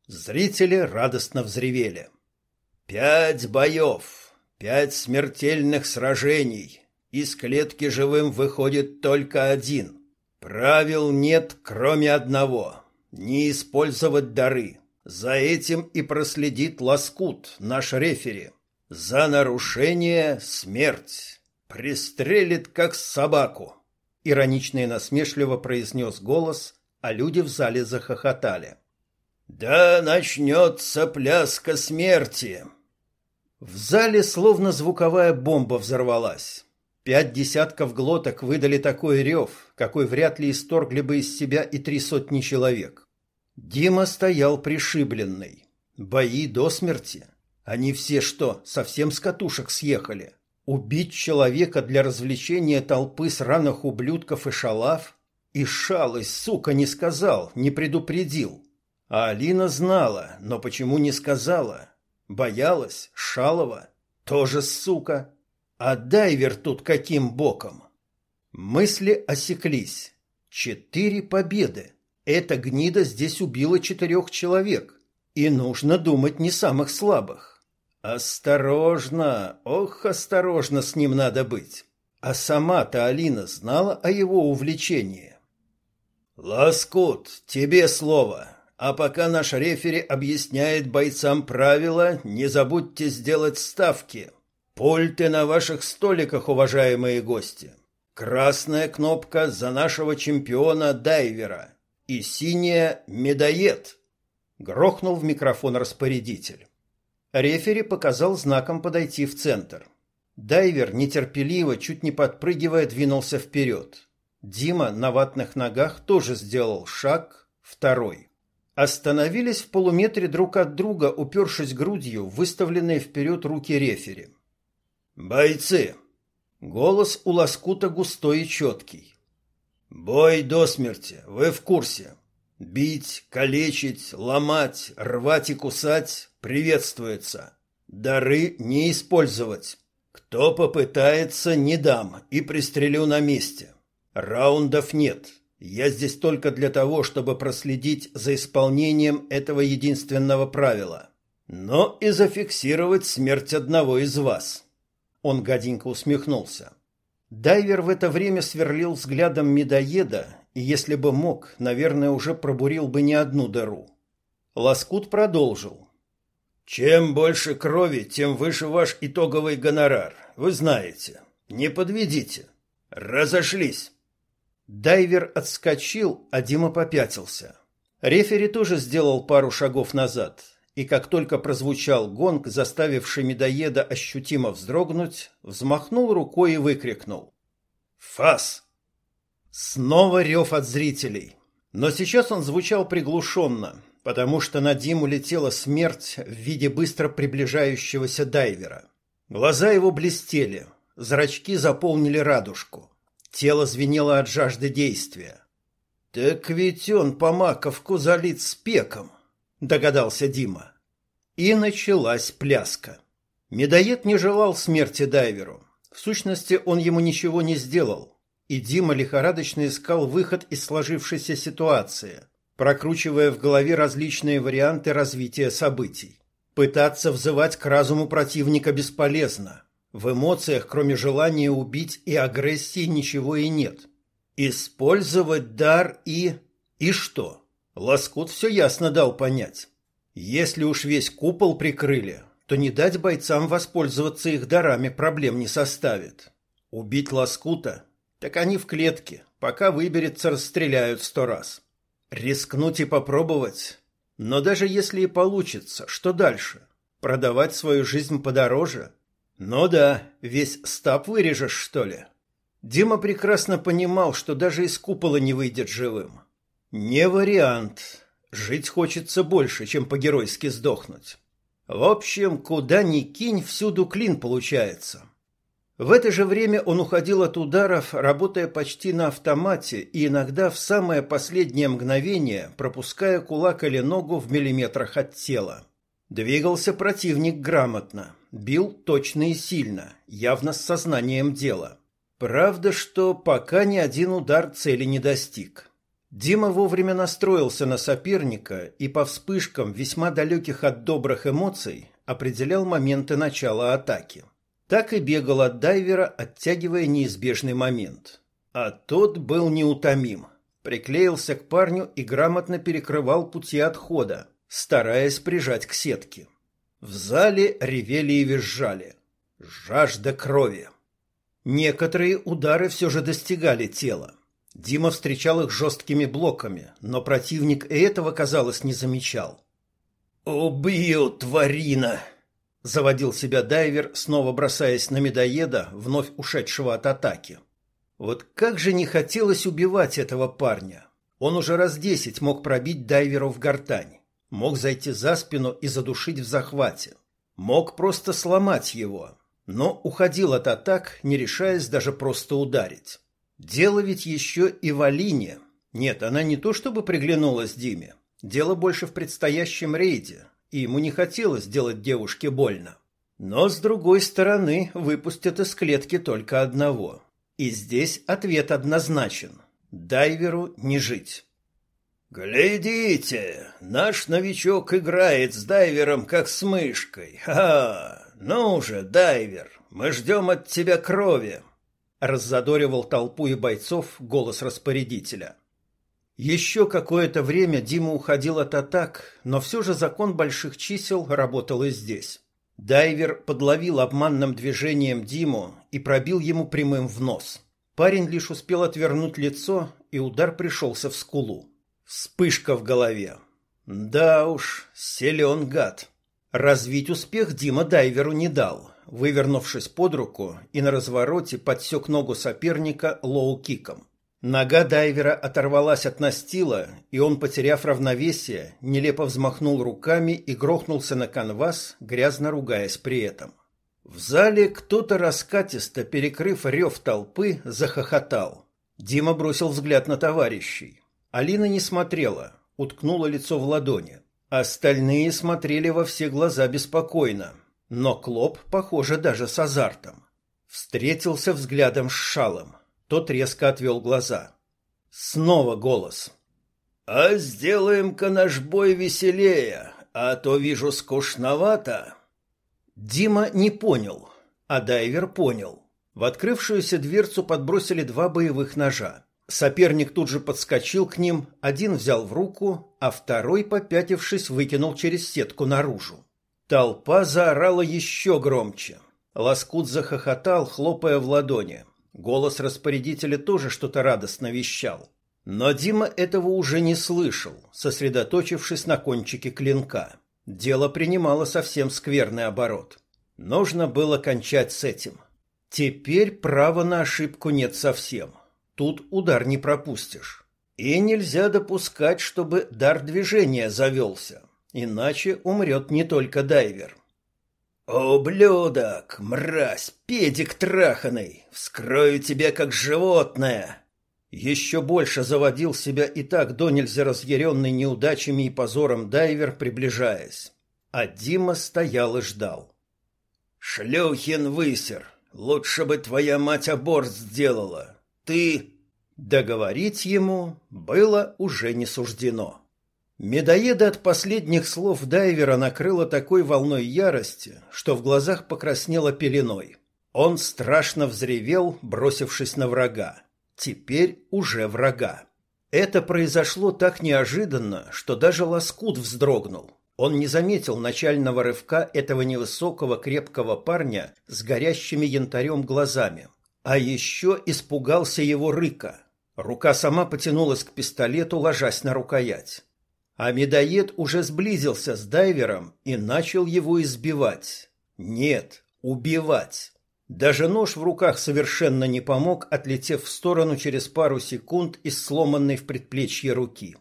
Зрители радостно взревели. «Пять боев, пять смертельных сражений. Из клетки живым выходит только один. Правил нет, кроме одного — не использовать дары. За этим и проследит Лоскут, наш рефери. За нарушение — смерть». «Пристрелит, как собаку!» — иронично и насмешливо произнес голос, а люди в зале захохотали. «Да начнется пляска смерти!» В зале словно звуковая бомба взорвалась. Пять десятков глоток выдали такой рев, какой вряд ли исторгли бы из себя и три сотни человек. Дима стоял пришибленный. Бои до смерти. Они все что, совсем с катушек съехали? Убить человека для развлечения толпы сраных ублюдков и шалав? И шалость, сука, не сказал, не предупредил. А Алина знала, но почему не сказала? Боялась, шалова, тоже сука. А дайвер тут каким боком? Мысли осеклись. Четыре победы. Эта гнида здесь убила четырех человек. И нужно думать не самых слабых. Осторожно, ох, осторожно с ним надо быть. А сама-то Алина знала о его увлечении. Лоскут, тебе слово. А пока наш рефери объясняет бойцам правила, не забудьте сделать ставки. Пульты на ваших столиках, уважаемые гости. Красная кнопка за нашего чемпиона дайвера и синяя медоед. Грохнул в микрофон распорядитель. Рефери показал знаком подойти в центр. Дайвер нетерпеливо, чуть не подпрыгивая, двинулся вперед. Дима на ватных ногах тоже сделал шаг, второй. Остановились в полуметре друг от друга, упершись грудью выставленные вперед руки рефери. «Бойцы!» Голос у лоскута густой и четкий. «Бой до смерти, вы в курсе. Бить, калечить, ломать, рвать и кусать приветствуется. Дары не использовать. Кто попытается, не дам и пристрелю на месте. Раундов нет. Я здесь только для того, чтобы проследить за исполнением этого единственного правила. Но и зафиксировать смерть одного из вас. Он гаденько усмехнулся. Дайвер в это время сверлил взглядом медоеда и если бы мог, наверное, уже пробурил бы не одну дыру. Лоскут продолжил. Чем больше крови, тем выше ваш итоговый гонорар. вы знаете. Не подведите. Разошлись. Дайвер отскочил, а Дима попятился. Рефери тоже сделал пару шагов назад, и как только прозвучал гонг, заставивший медоеда ощутимо вздрогнуть, взмахнул рукой и выкрикнул. «Фас!» Снова рев от зрителей. Но сейчас он звучал приглушенно, потому что на Диму летела смерть в виде быстро приближающегося дайвера. Глаза его блестели, зрачки заполнили радужку. Тело звенело от жажды действия. «Так ведь он по маковку залит спеком», — догадался Дима. И началась пляска. Медоед не желал смерти дайверу. В сущности, он ему ничего не сделал. И Дима лихорадочно искал выход из сложившейся ситуации, прокручивая в голове различные варианты развития событий. Пытаться взывать к разуму противника бесполезно. В эмоциях, кроме желания убить и агрессии, ничего и нет. Использовать дар и... И что? Лоскут все ясно дал понять. Если уж весь купол прикрыли, то не дать бойцам воспользоваться их дарами проблем не составит. Убить Лоскута? Так они в клетке. Пока выберется, расстреляют сто раз. Рискнуть и попробовать? Но даже если и получится, что дальше? Продавать свою жизнь подороже? Ну да, весь стаб вырежешь, что ли? Дима прекрасно понимал, что даже из купола не выйдет живым. Не вариант. Жить хочется больше, чем по-геройски сдохнуть. В общем, куда ни кинь, всюду клин получается. В это же время он уходил от ударов, работая почти на автомате и иногда в самое последнее мгновение пропуская кулак или ногу в миллиметрах от тела. Двигался противник грамотно, бил точно и сильно, явно с сознанием дела. Правда, что пока ни один удар цели не достиг. Дима вовремя настроился на соперника и по вспышкам весьма далеких от добрых эмоций определял моменты начала атаки. Так и бегал от дайвера, оттягивая неизбежный момент. А тот был неутомим. Приклеился к парню и грамотно перекрывал пути отхода, стараясь прижать к сетке. В зале ревели и визжали. Жажда крови. Некоторые удары все же достигали тела. Дима встречал их жесткими блоками, но противник и этого, казалось, не замечал. «Убью, тварина!» Заводил себя дайвер, снова бросаясь на медоеда, вновь ушедшего от атаки. Вот как же не хотелось убивать этого парня. Он уже раз десять мог пробить дайверу в гортань. Мог зайти за спину и задушить в захвате. Мог просто сломать его. Но уходил от атак, не решаясь даже просто ударить. Дело ведь еще и в Алине. Нет, она не то чтобы приглянулась Диме. Дело больше в предстоящем рейде, и ему не хотелось делать девушке больно. Но, с другой стороны, выпустят из клетки только одного. И здесь ответ однозначен. Дайверу не жить. «Глядите, наш новичок играет с дайвером, как с мышкой. Ха! Ну же, дайвер, мы ждем от тебя крови!» Раззадоривал толпу и бойцов голос распорядителя. Еще какое-то время Дима уходил от атак, но все же закон больших чисел работал и здесь. Дайвер подловил обманным движением Диму и пробил ему прямым в нос. Парень лишь успел отвернуть лицо, и удар пришелся в скулу. Вспышка в голове. Да уж, силен гад. Развить успех Дима дайверу не дал, вывернувшись под руку и на развороте подсек ногу соперника лоу-киком. Нога дайвера оторвалась от настила, и он, потеряв равновесие, нелепо взмахнул руками и грохнулся на канвас, грязно ругаясь при этом. В зале кто-то раскатисто, перекрыв рев толпы, захохотал. Дима бросил взгляд на товарищей. Алина не смотрела, уткнула лицо в ладони. Остальные смотрели во все глаза беспокойно, но Клоп, похоже, даже с азартом. Встретился взглядом с Шалом. Тот резко отвел глаза. Снова голос. «А сделаем-ка наш бой веселее, а то, вижу, скучновато». Дима не понял, а дайвер понял. В открывшуюся дверцу подбросили два боевых ножа. Соперник тут же подскочил к ним, один взял в руку, а второй, попятившись, выкинул через сетку наружу. Толпа заорала еще громче. Лоскут захохотал, хлопая в ладони. Голос распорядителя тоже что-то радостно вещал. Но Дима этого уже не слышал, сосредоточившись на кончике клинка. Дело принимало совсем скверный оборот. Нужно было кончать с этим. Теперь права на ошибку нет совсем. Тут удар не пропустишь. И нельзя допускать, чтобы дар движения завелся, иначе умрет не только дайвер. «Ублюдок, мразь, педик траханый, вскрою тебя как животное!» Еще больше заводил себя и так до нельзя разъяренный неудачами и позором дайвер, приближаясь. А Дима стоял и ждал. «Шлюхин высер, лучше бы твоя мать аборт сделала. Ты...» Договорить ему было уже не суждено. Медоеда от последних слов дайвера накрыло такой волной ярости, что в глазах покраснело пеленой. Он страшно взревел, бросившись на врага. Теперь уже врага. Это произошло так неожиданно, что даже Лоскут вздрогнул. Он не заметил начального рывка этого невысокого крепкого парня с горящими янтарем глазами. А еще испугался его рыка. Рука сама потянулась к пистолету, ложась на рукоять. А медоед уже сблизился с дайвером и начал его избивать. Нет, убивать. Даже нож в руках совершенно не помог, отлетев в сторону через пару секунд из сломанной в предплечье руки.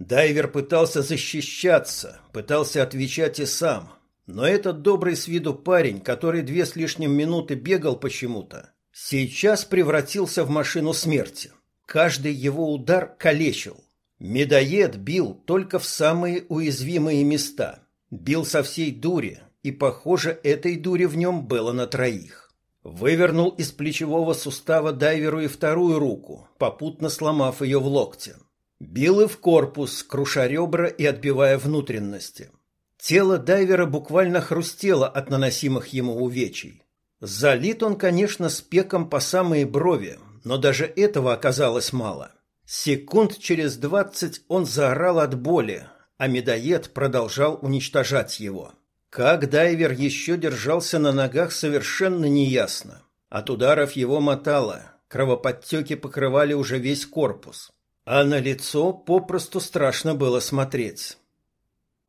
Дайвер пытался защищаться, пытался отвечать и сам, но этот добрый с виду парень, который две с лишним минуты бегал почему-то, сейчас превратился в машину смерти. Каждый его удар калечил. Медоед бил только в самые уязвимые места. Бил со всей дури, и, похоже, этой дури в нем было на троих. Вывернул из плечевого сустава дайверу и вторую руку, попутно сломав ее в локте. Бил и в корпус, круша ребра и отбивая внутренности. Тело дайвера буквально хрустело от наносимых ему увечий. Залит он, конечно, спеком по самые брови, но даже этого оказалось мало. Секунд через двадцать он заорал от боли, а медоед продолжал уничтожать его. Как дайвер еще держался на ногах, совершенно неясно. От ударов его мотало, кровоподтеки покрывали уже весь корпус. А на лицо попросту страшно было смотреть.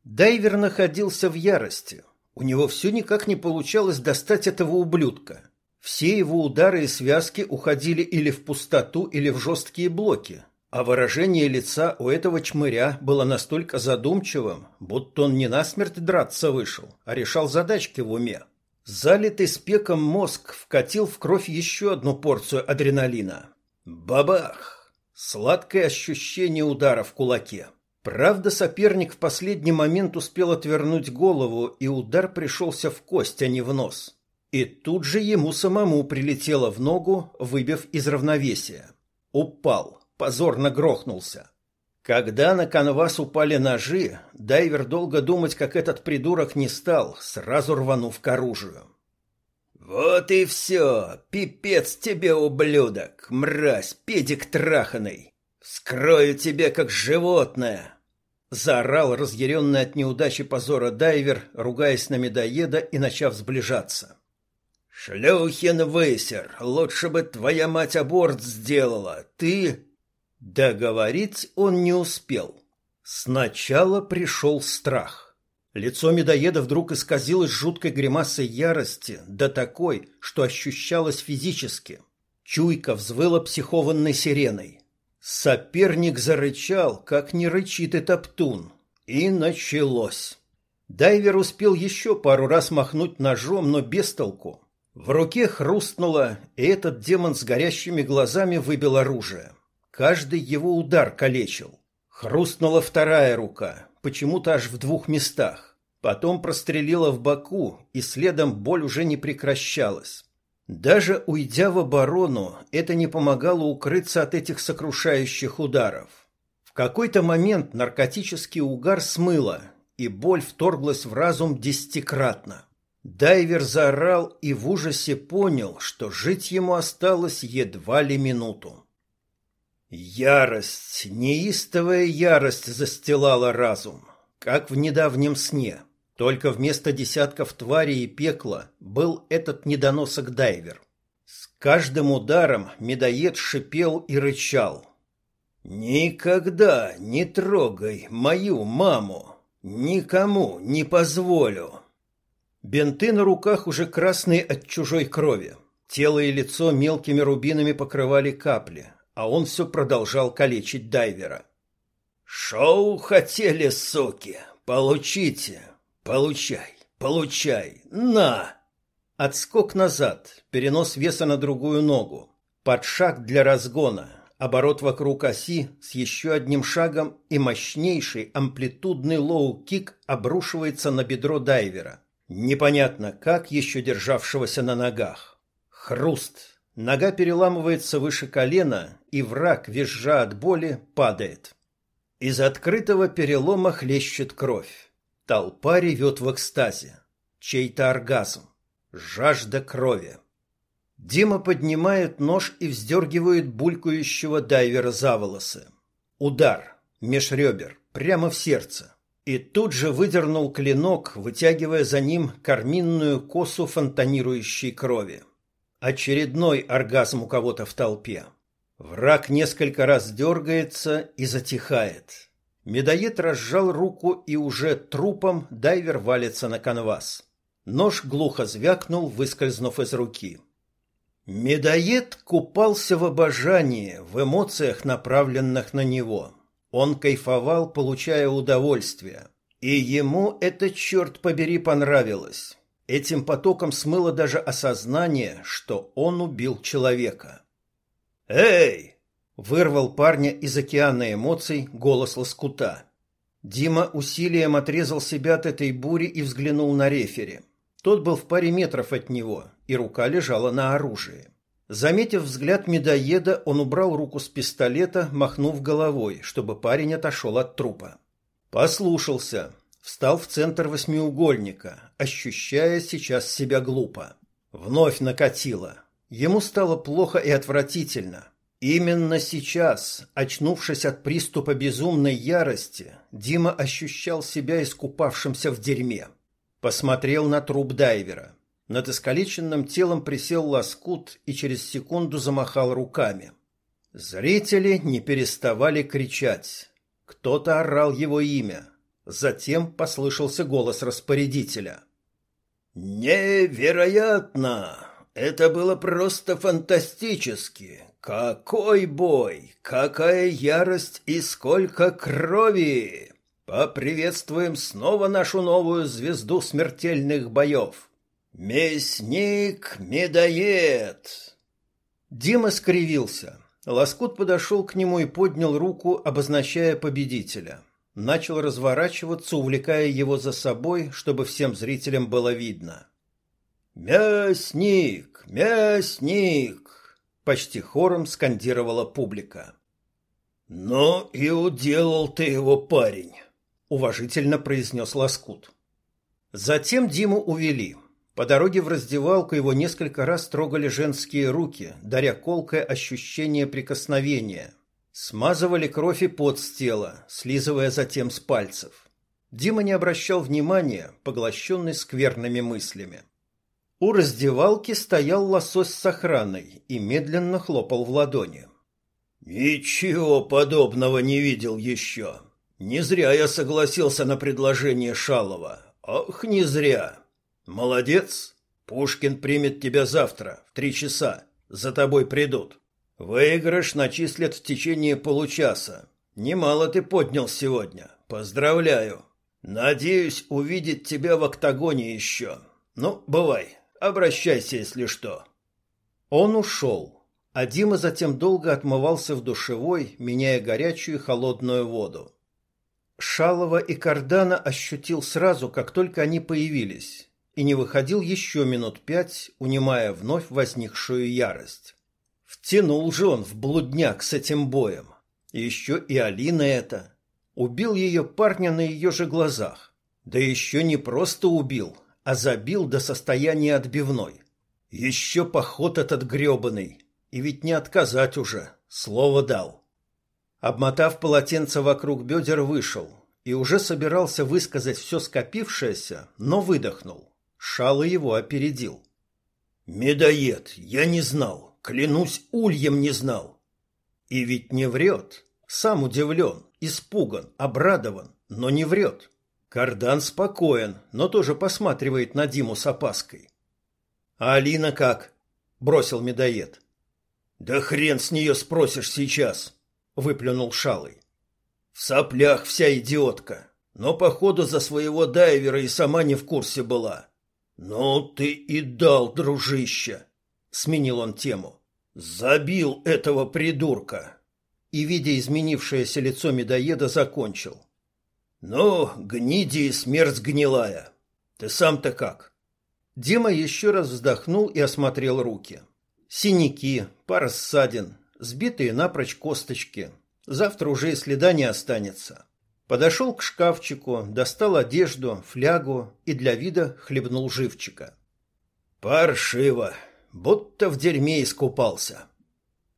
Дайвер находился в ярости. У него все никак не получалось достать этого ублюдка. Все его удары и связки уходили или в пустоту, или в жесткие блоки, а выражение лица у этого чмыря было настолько задумчивым, будто он не насмерть драться вышел, а решал задачки в уме. Залитый спеком мозг вкатил в кровь еще одну порцию адреналина. Бабах! Сладкое ощущение удара в кулаке. Правда, соперник в последний момент успел отвернуть голову, и удар пришелся в кость, а не в нос. И тут же ему самому прилетело в ногу, выбив из равновесия. Упал, позорно грохнулся. Когда на канвас упали ножи, дайвер долго думать, как этот придурок не стал, сразу рванув к оружию. «Вот и все! Пипец тебе, ублюдок! Мразь, педик траханый! Скрою тебя, как животное!» Заорал разъяренный от неудачи позора дайвер, ругаясь на медоеда и начав сближаться. «Шлюхин высер, лучше бы твоя мать аборт сделала, ты...» Договорить он не успел. Сначала пришел страх. Лицо медоеда вдруг исказилось жуткой гримасой ярости, да такой, что ощущалось физически. Чуйка взвыла психованной сиреной. Соперник зарычал, как не рычит и топтун. И началось. Дайвер успел еще пару раз махнуть ножом, но без толку. В руке хрустнуло, и этот демон с горящими глазами выбил оружие. Каждый его удар калечил. Хрустнула вторая рука, почему-то аж в двух местах. Потом прострелила в боку, и следом боль уже не прекращалась. Даже уйдя в оборону, это не помогало укрыться от этих сокрушающих ударов. В какой-то момент наркотический угар смыло, и боль вторглась в разум десятикратно. Дайвер заорал и в ужасе понял, что жить ему осталось едва ли минуту. Ярость, неистовая ярость застилала разум, как в недавнем сне. Только вместо десятков тварей и пекла был этот недоносок-дайвер. С каждым ударом медоед шипел и рычал. «Никогда не трогай мою маму! Никому не позволю!» Бенты на руках уже красные от чужой крови. Тело и лицо мелкими рубинами покрывали капли, а он все продолжал калечить дайвера. «Шоу хотели, суки! Получите! Получай! Получай! На!» Отскок назад, перенос веса на другую ногу, подшаг для разгона, оборот вокруг оси с еще одним шагом и мощнейший амплитудный лоу-кик обрушивается на бедро дайвера, непонятно как еще державшегося на ногах. Хруст. Нога переламывается выше колена, и враг, визжа от боли, падает. Из открытого перелома хлещет кровь. Толпа ревет в экстазе. Чей-то оргазм. Жажда крови. Дима поднимает нож и вздергивает булькающего дайвера за волосы. Удар. Меж. Прямо в сердце. И тут же выдернул клинок, вытягивая за ним карминную косу фонтанирующей крови. Очередной оргазм у кого-то в толпе. Враг несколько раз дергается и затихает. Медоед разжал руку, и уже трупом дайвер валится на канвас. Нож глухо звякнул, выскользнув из руки. Медоед купался в обожании, в эмоциях, направленных на него. Он кайфовал, получая удовольствие. И ему это, черт побери, понравилось. Этим потоком смыло даже осознание, что он убил человека. «Эй!» — вырвал парня из океана эмоций голос лоскута. Дима усилием отрезал себя от этой бури и взглянул на рефери. Тот был в паре метров от него, и рука лежала на оружии. Заметив взгляд медоеда, он убрал руку с пистолета, махнув головой, чтобы парень отошел от трупа. Послушался, встал в центр восьмиугольника, ощущая сейчас себя глупо. Вновь накатило. Ему стало плохо и отвратительно. Именно сейчас, очнувшись от приступа безумной ярости, Дима ощущал себя искупавшимся в дерьме. Посмотрел на труп дайвера. Над искалеченным телом присел лоскут и через секунду замахал руками. Зрители не переставали кричать. Кто-то орал его имя. Затем послышался голос распорядителя. «Невероятно! Это было просто фантастически! Какой бой! Какая ярость и сколько крови! Поприветствуем снова нашу новую звезду смертельных боев! Мясник-медоед!» Дима скривился. Лоскут подошел к нему и поднял руку, обозначая победителя. Начал разворачиваться, увлекая его за собой, чтобы всем зрителям было видно. «Мясник! Мясник!» — почти хором скандировала публика. «Ну и уделал ты его, парень!» — уважительно произнес Лоскут. Затем Диму увели. По дороге в раздевалку его несколько раз трогали женские руки, даря колкое ощущение прикосновения. Смазывали кровь и пот с тела, слизывая затем с пальцев. Дима не обращал внимания, поглощенный скверными мыслями. У раздевалки стоял лосось с охраной и медленно хлопал в ладони. «Ничего подобного не видел еще. Не зря я согласился на предложение Шалова. Ох, не зря. Молодец. Пушкин примет тебя завтра в три часа. За тобой придут. Выигрыш начислят в течение получаса. Немало ты поднял сегодня. Поздравляю. Надеюсь увидеть тебя в октагоне еще. Ну, бывай. Обращайся, если что. Он ушел, а Дима затем долго отмывался в душевой, меняя горячую и холодную воду. Шалова и Кардана ощутил сразу, как только они появились, и не выходил еще минут пять, унимая вновь возникшую ярость. Втянул же он в блудняк с этим боем. Еще и Алина это. Убил ее парня на ее же глазах. Да еще не просто убил, а забил до состояния отбивной. Еще поход этот гребаный, и ведь не отказать уже, слово дал. Обмотав полотенце вокруг бедер, вышел и уже собирался высказать все скопившееся, но выдохнул. Шало его опередил. «Медоед, я не знал, клянусь, ульем не знал». И ведь не врет. Сам удивлен, испуган, обрадован, но не врет. Кардан спокоен, но тоже посматривает на Диму с опаской. «А Алина как?» – бросил медоед. «Да хрен с нее спросишь сейчас!» – выплюнул Шалый. «В соплях вся идиотка, но, походу, за своего дайвера и сама не в курсе была. Ну ты и дал, дружище!» – сменил он тему. «Забил этого придурка!» И, видя изменившееся лицо медоеда, закончил. «Ну, гниди и смерть гнилая. Ты сам-то как?» Дима еще раз вздохнул и осмотрел руки. Синяки, пара ссадин, сбитые напрочь косточки. Завтра уже и следа не останется. Подошел к шкафчику, достал одежду, флягу и для вида хлебнул живчика. «Паршиво, будто в дерьме искупался».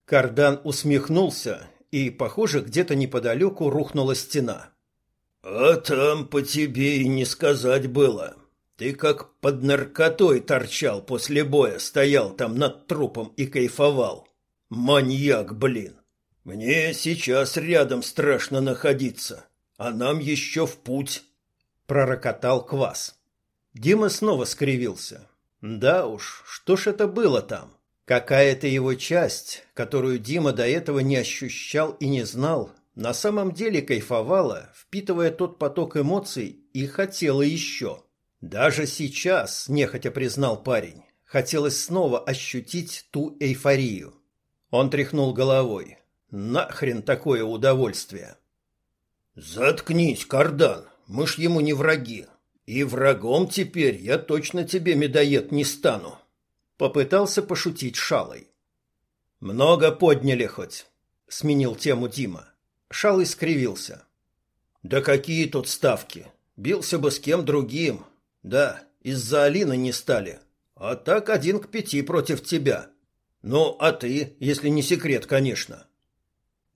Кардан усмехнулся, и, похоже, где-то неподалеку рухнула стена. «А там по тебе и не сказать было. Ты как под наркотой торчал после боя, стоял там над трупом и кайфовал. Маньяк, блин. Мне сейчас рядом страшно находиться, а нам еще в путь». Пророкотал квас. Дима снова скривился. Да уж, что ж это было там? Какая-то его часть, которую Дима до этого не ощущал и не знал, на самом деле кайфовала, впитывая тот поток эмоций и хотела еще. Даже сейчас, нехотя признал парень, хотелось снова ощутить ту эйфорию. Он тряхнул головой. Нахрен такое удовольствие? Заткнись, Кардан, мы ж ему не враги. И врагом теперь я точно тебе медоед не стану. Попытался пошутить Шалой. Много подняли хоть, сменил тему Дима. Шалый скривился. Да какие тут ставки? Бился бы с кем другим. Да, из-за Алины не стали. А так один к пяти против тебя. Ну, а ты, если не секрет, конечно.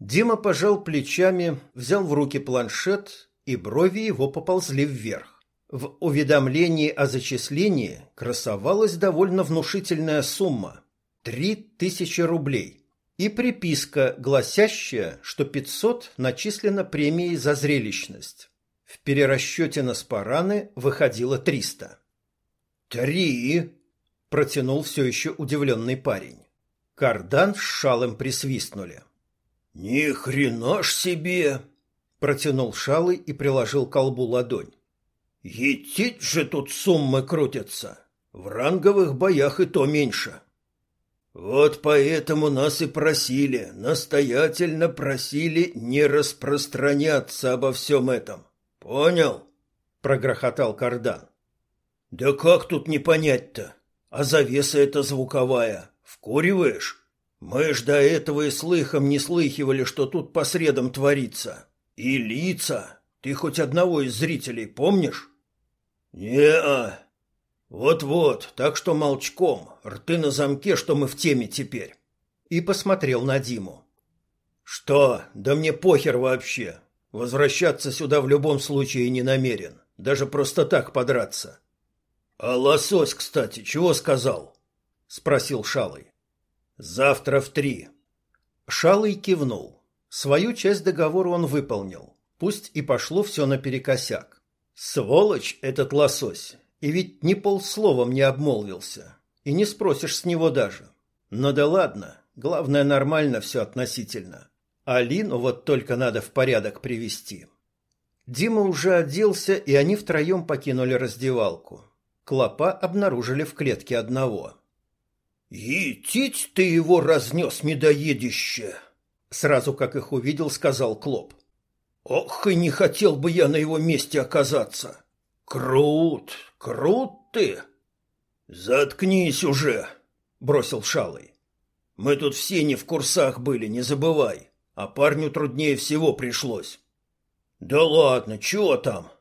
Дима пожал плечами, взял в руки планшет, и брови его поползли вверх. В уведомлении о зачислении красовалась довольно внушительная сумма – три тысячи рублей и приписка, гласящая, что 500 начислено премией за зрелищность. В перерасчете на спараны выходило 300. «Три!» – протянул все еще удивленный парень. Кардан с шалом присвистнули. «Ни хрена ж себе!» – протянул шалый и приложил колбу ладонь. Етить же тут суммы крутятся. В ранговых боях и то меньше. Вот поэтому нас и просили, настоятельно просили не распространяться обо всем этом. Понял? Прогрохотал Кардан. Да как тут не понять-то? А завеса эта звуковая. Вкуриваешь? Мы ж до этого и слыхом не слыхивали, что тут по средам творится. И лица. Ты хоть одного из зрителей помнишь? «Не-а. Вот-вот, так что молчком, рты на замке, что мы в теме теперь». И посмотрел на Диму. «Что? Да мне похер вообще. Возвращаться сюда в любом случае не намерен. Даже просто так подраться». «А лосось, кстати, чего сказал?» — спросил Шалый. «Завтра в три». Шалый кивнул. Свою часть договора он выполнил. Пусть и пошло все наперекосяк. Сволочь этот лосось, и ведь ни полсловом не обмолвился, и не спросишь с него даже. Но да ладно, главное нормально все относительно. Алину вот только надо в порядок привести. Дима уже оделся, и они втроем покинули раздевалку. Клопа обнаружили в клетке одного. «Етить ты его разнес, медоедище!» Сразу как их увидел, сказал Клоп. Ох, и не хотел бы я на его месте оказаться. Крут, крут ты. Заткнись уже, бросил Шалый. Мы тут все не в курсах были, не забывай. А парню труднее всего пришлось. Да ладно, чего там?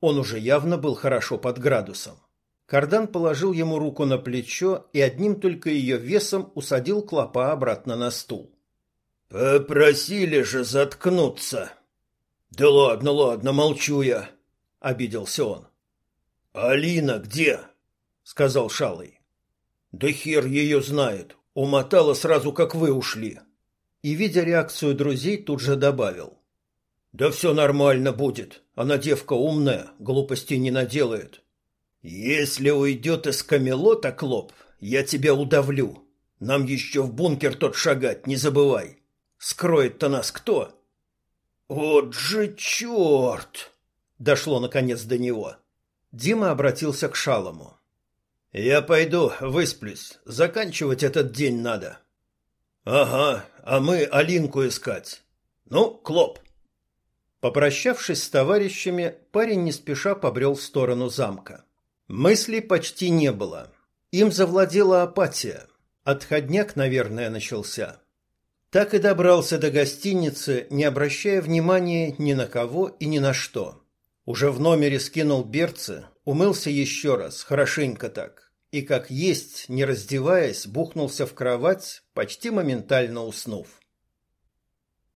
Он уже явно был хорошо под градусом. Кардан положил ему руку на плечо и одним только ее весом усадил клопа обратно на стул. «Попросили же заткнуться!» Да ладно, ладно, молчу я, обиделся он. Алина где? сказал Шалый. Да хер ее знает. Умотала сразу, как вы ушли. И, видя реакцию друзей, тут же добавил. Да все нормально будет. Она девка умная, глупостей не наделает. Если уйдет из Камелота, Клоп, я тебя удавлю. Нам еще в бункер тот шагать, не забывай. Скроет-то нас кто? Вот же черт! Дошло наконец до него. Дима обратился к Шалому. Я пойду, высплюсь. Заканчивать этот день надо. Ага, а мы Алинку искать. Ну, Клоп. Попрощавшись с товарищами, парень не спеша побрел в сторону замка. Мыслей почти не было. Им завладела апатия. Отходняк, наверное, начался. Так и добрался до гостиницы, не обращая внимания ни на кого и ни на что. Уже в номере скинул берцы, умылся еще раз, хорошенько так, и как есть, не раздеваясь, бухнулся в кровать, почти моментально уснув.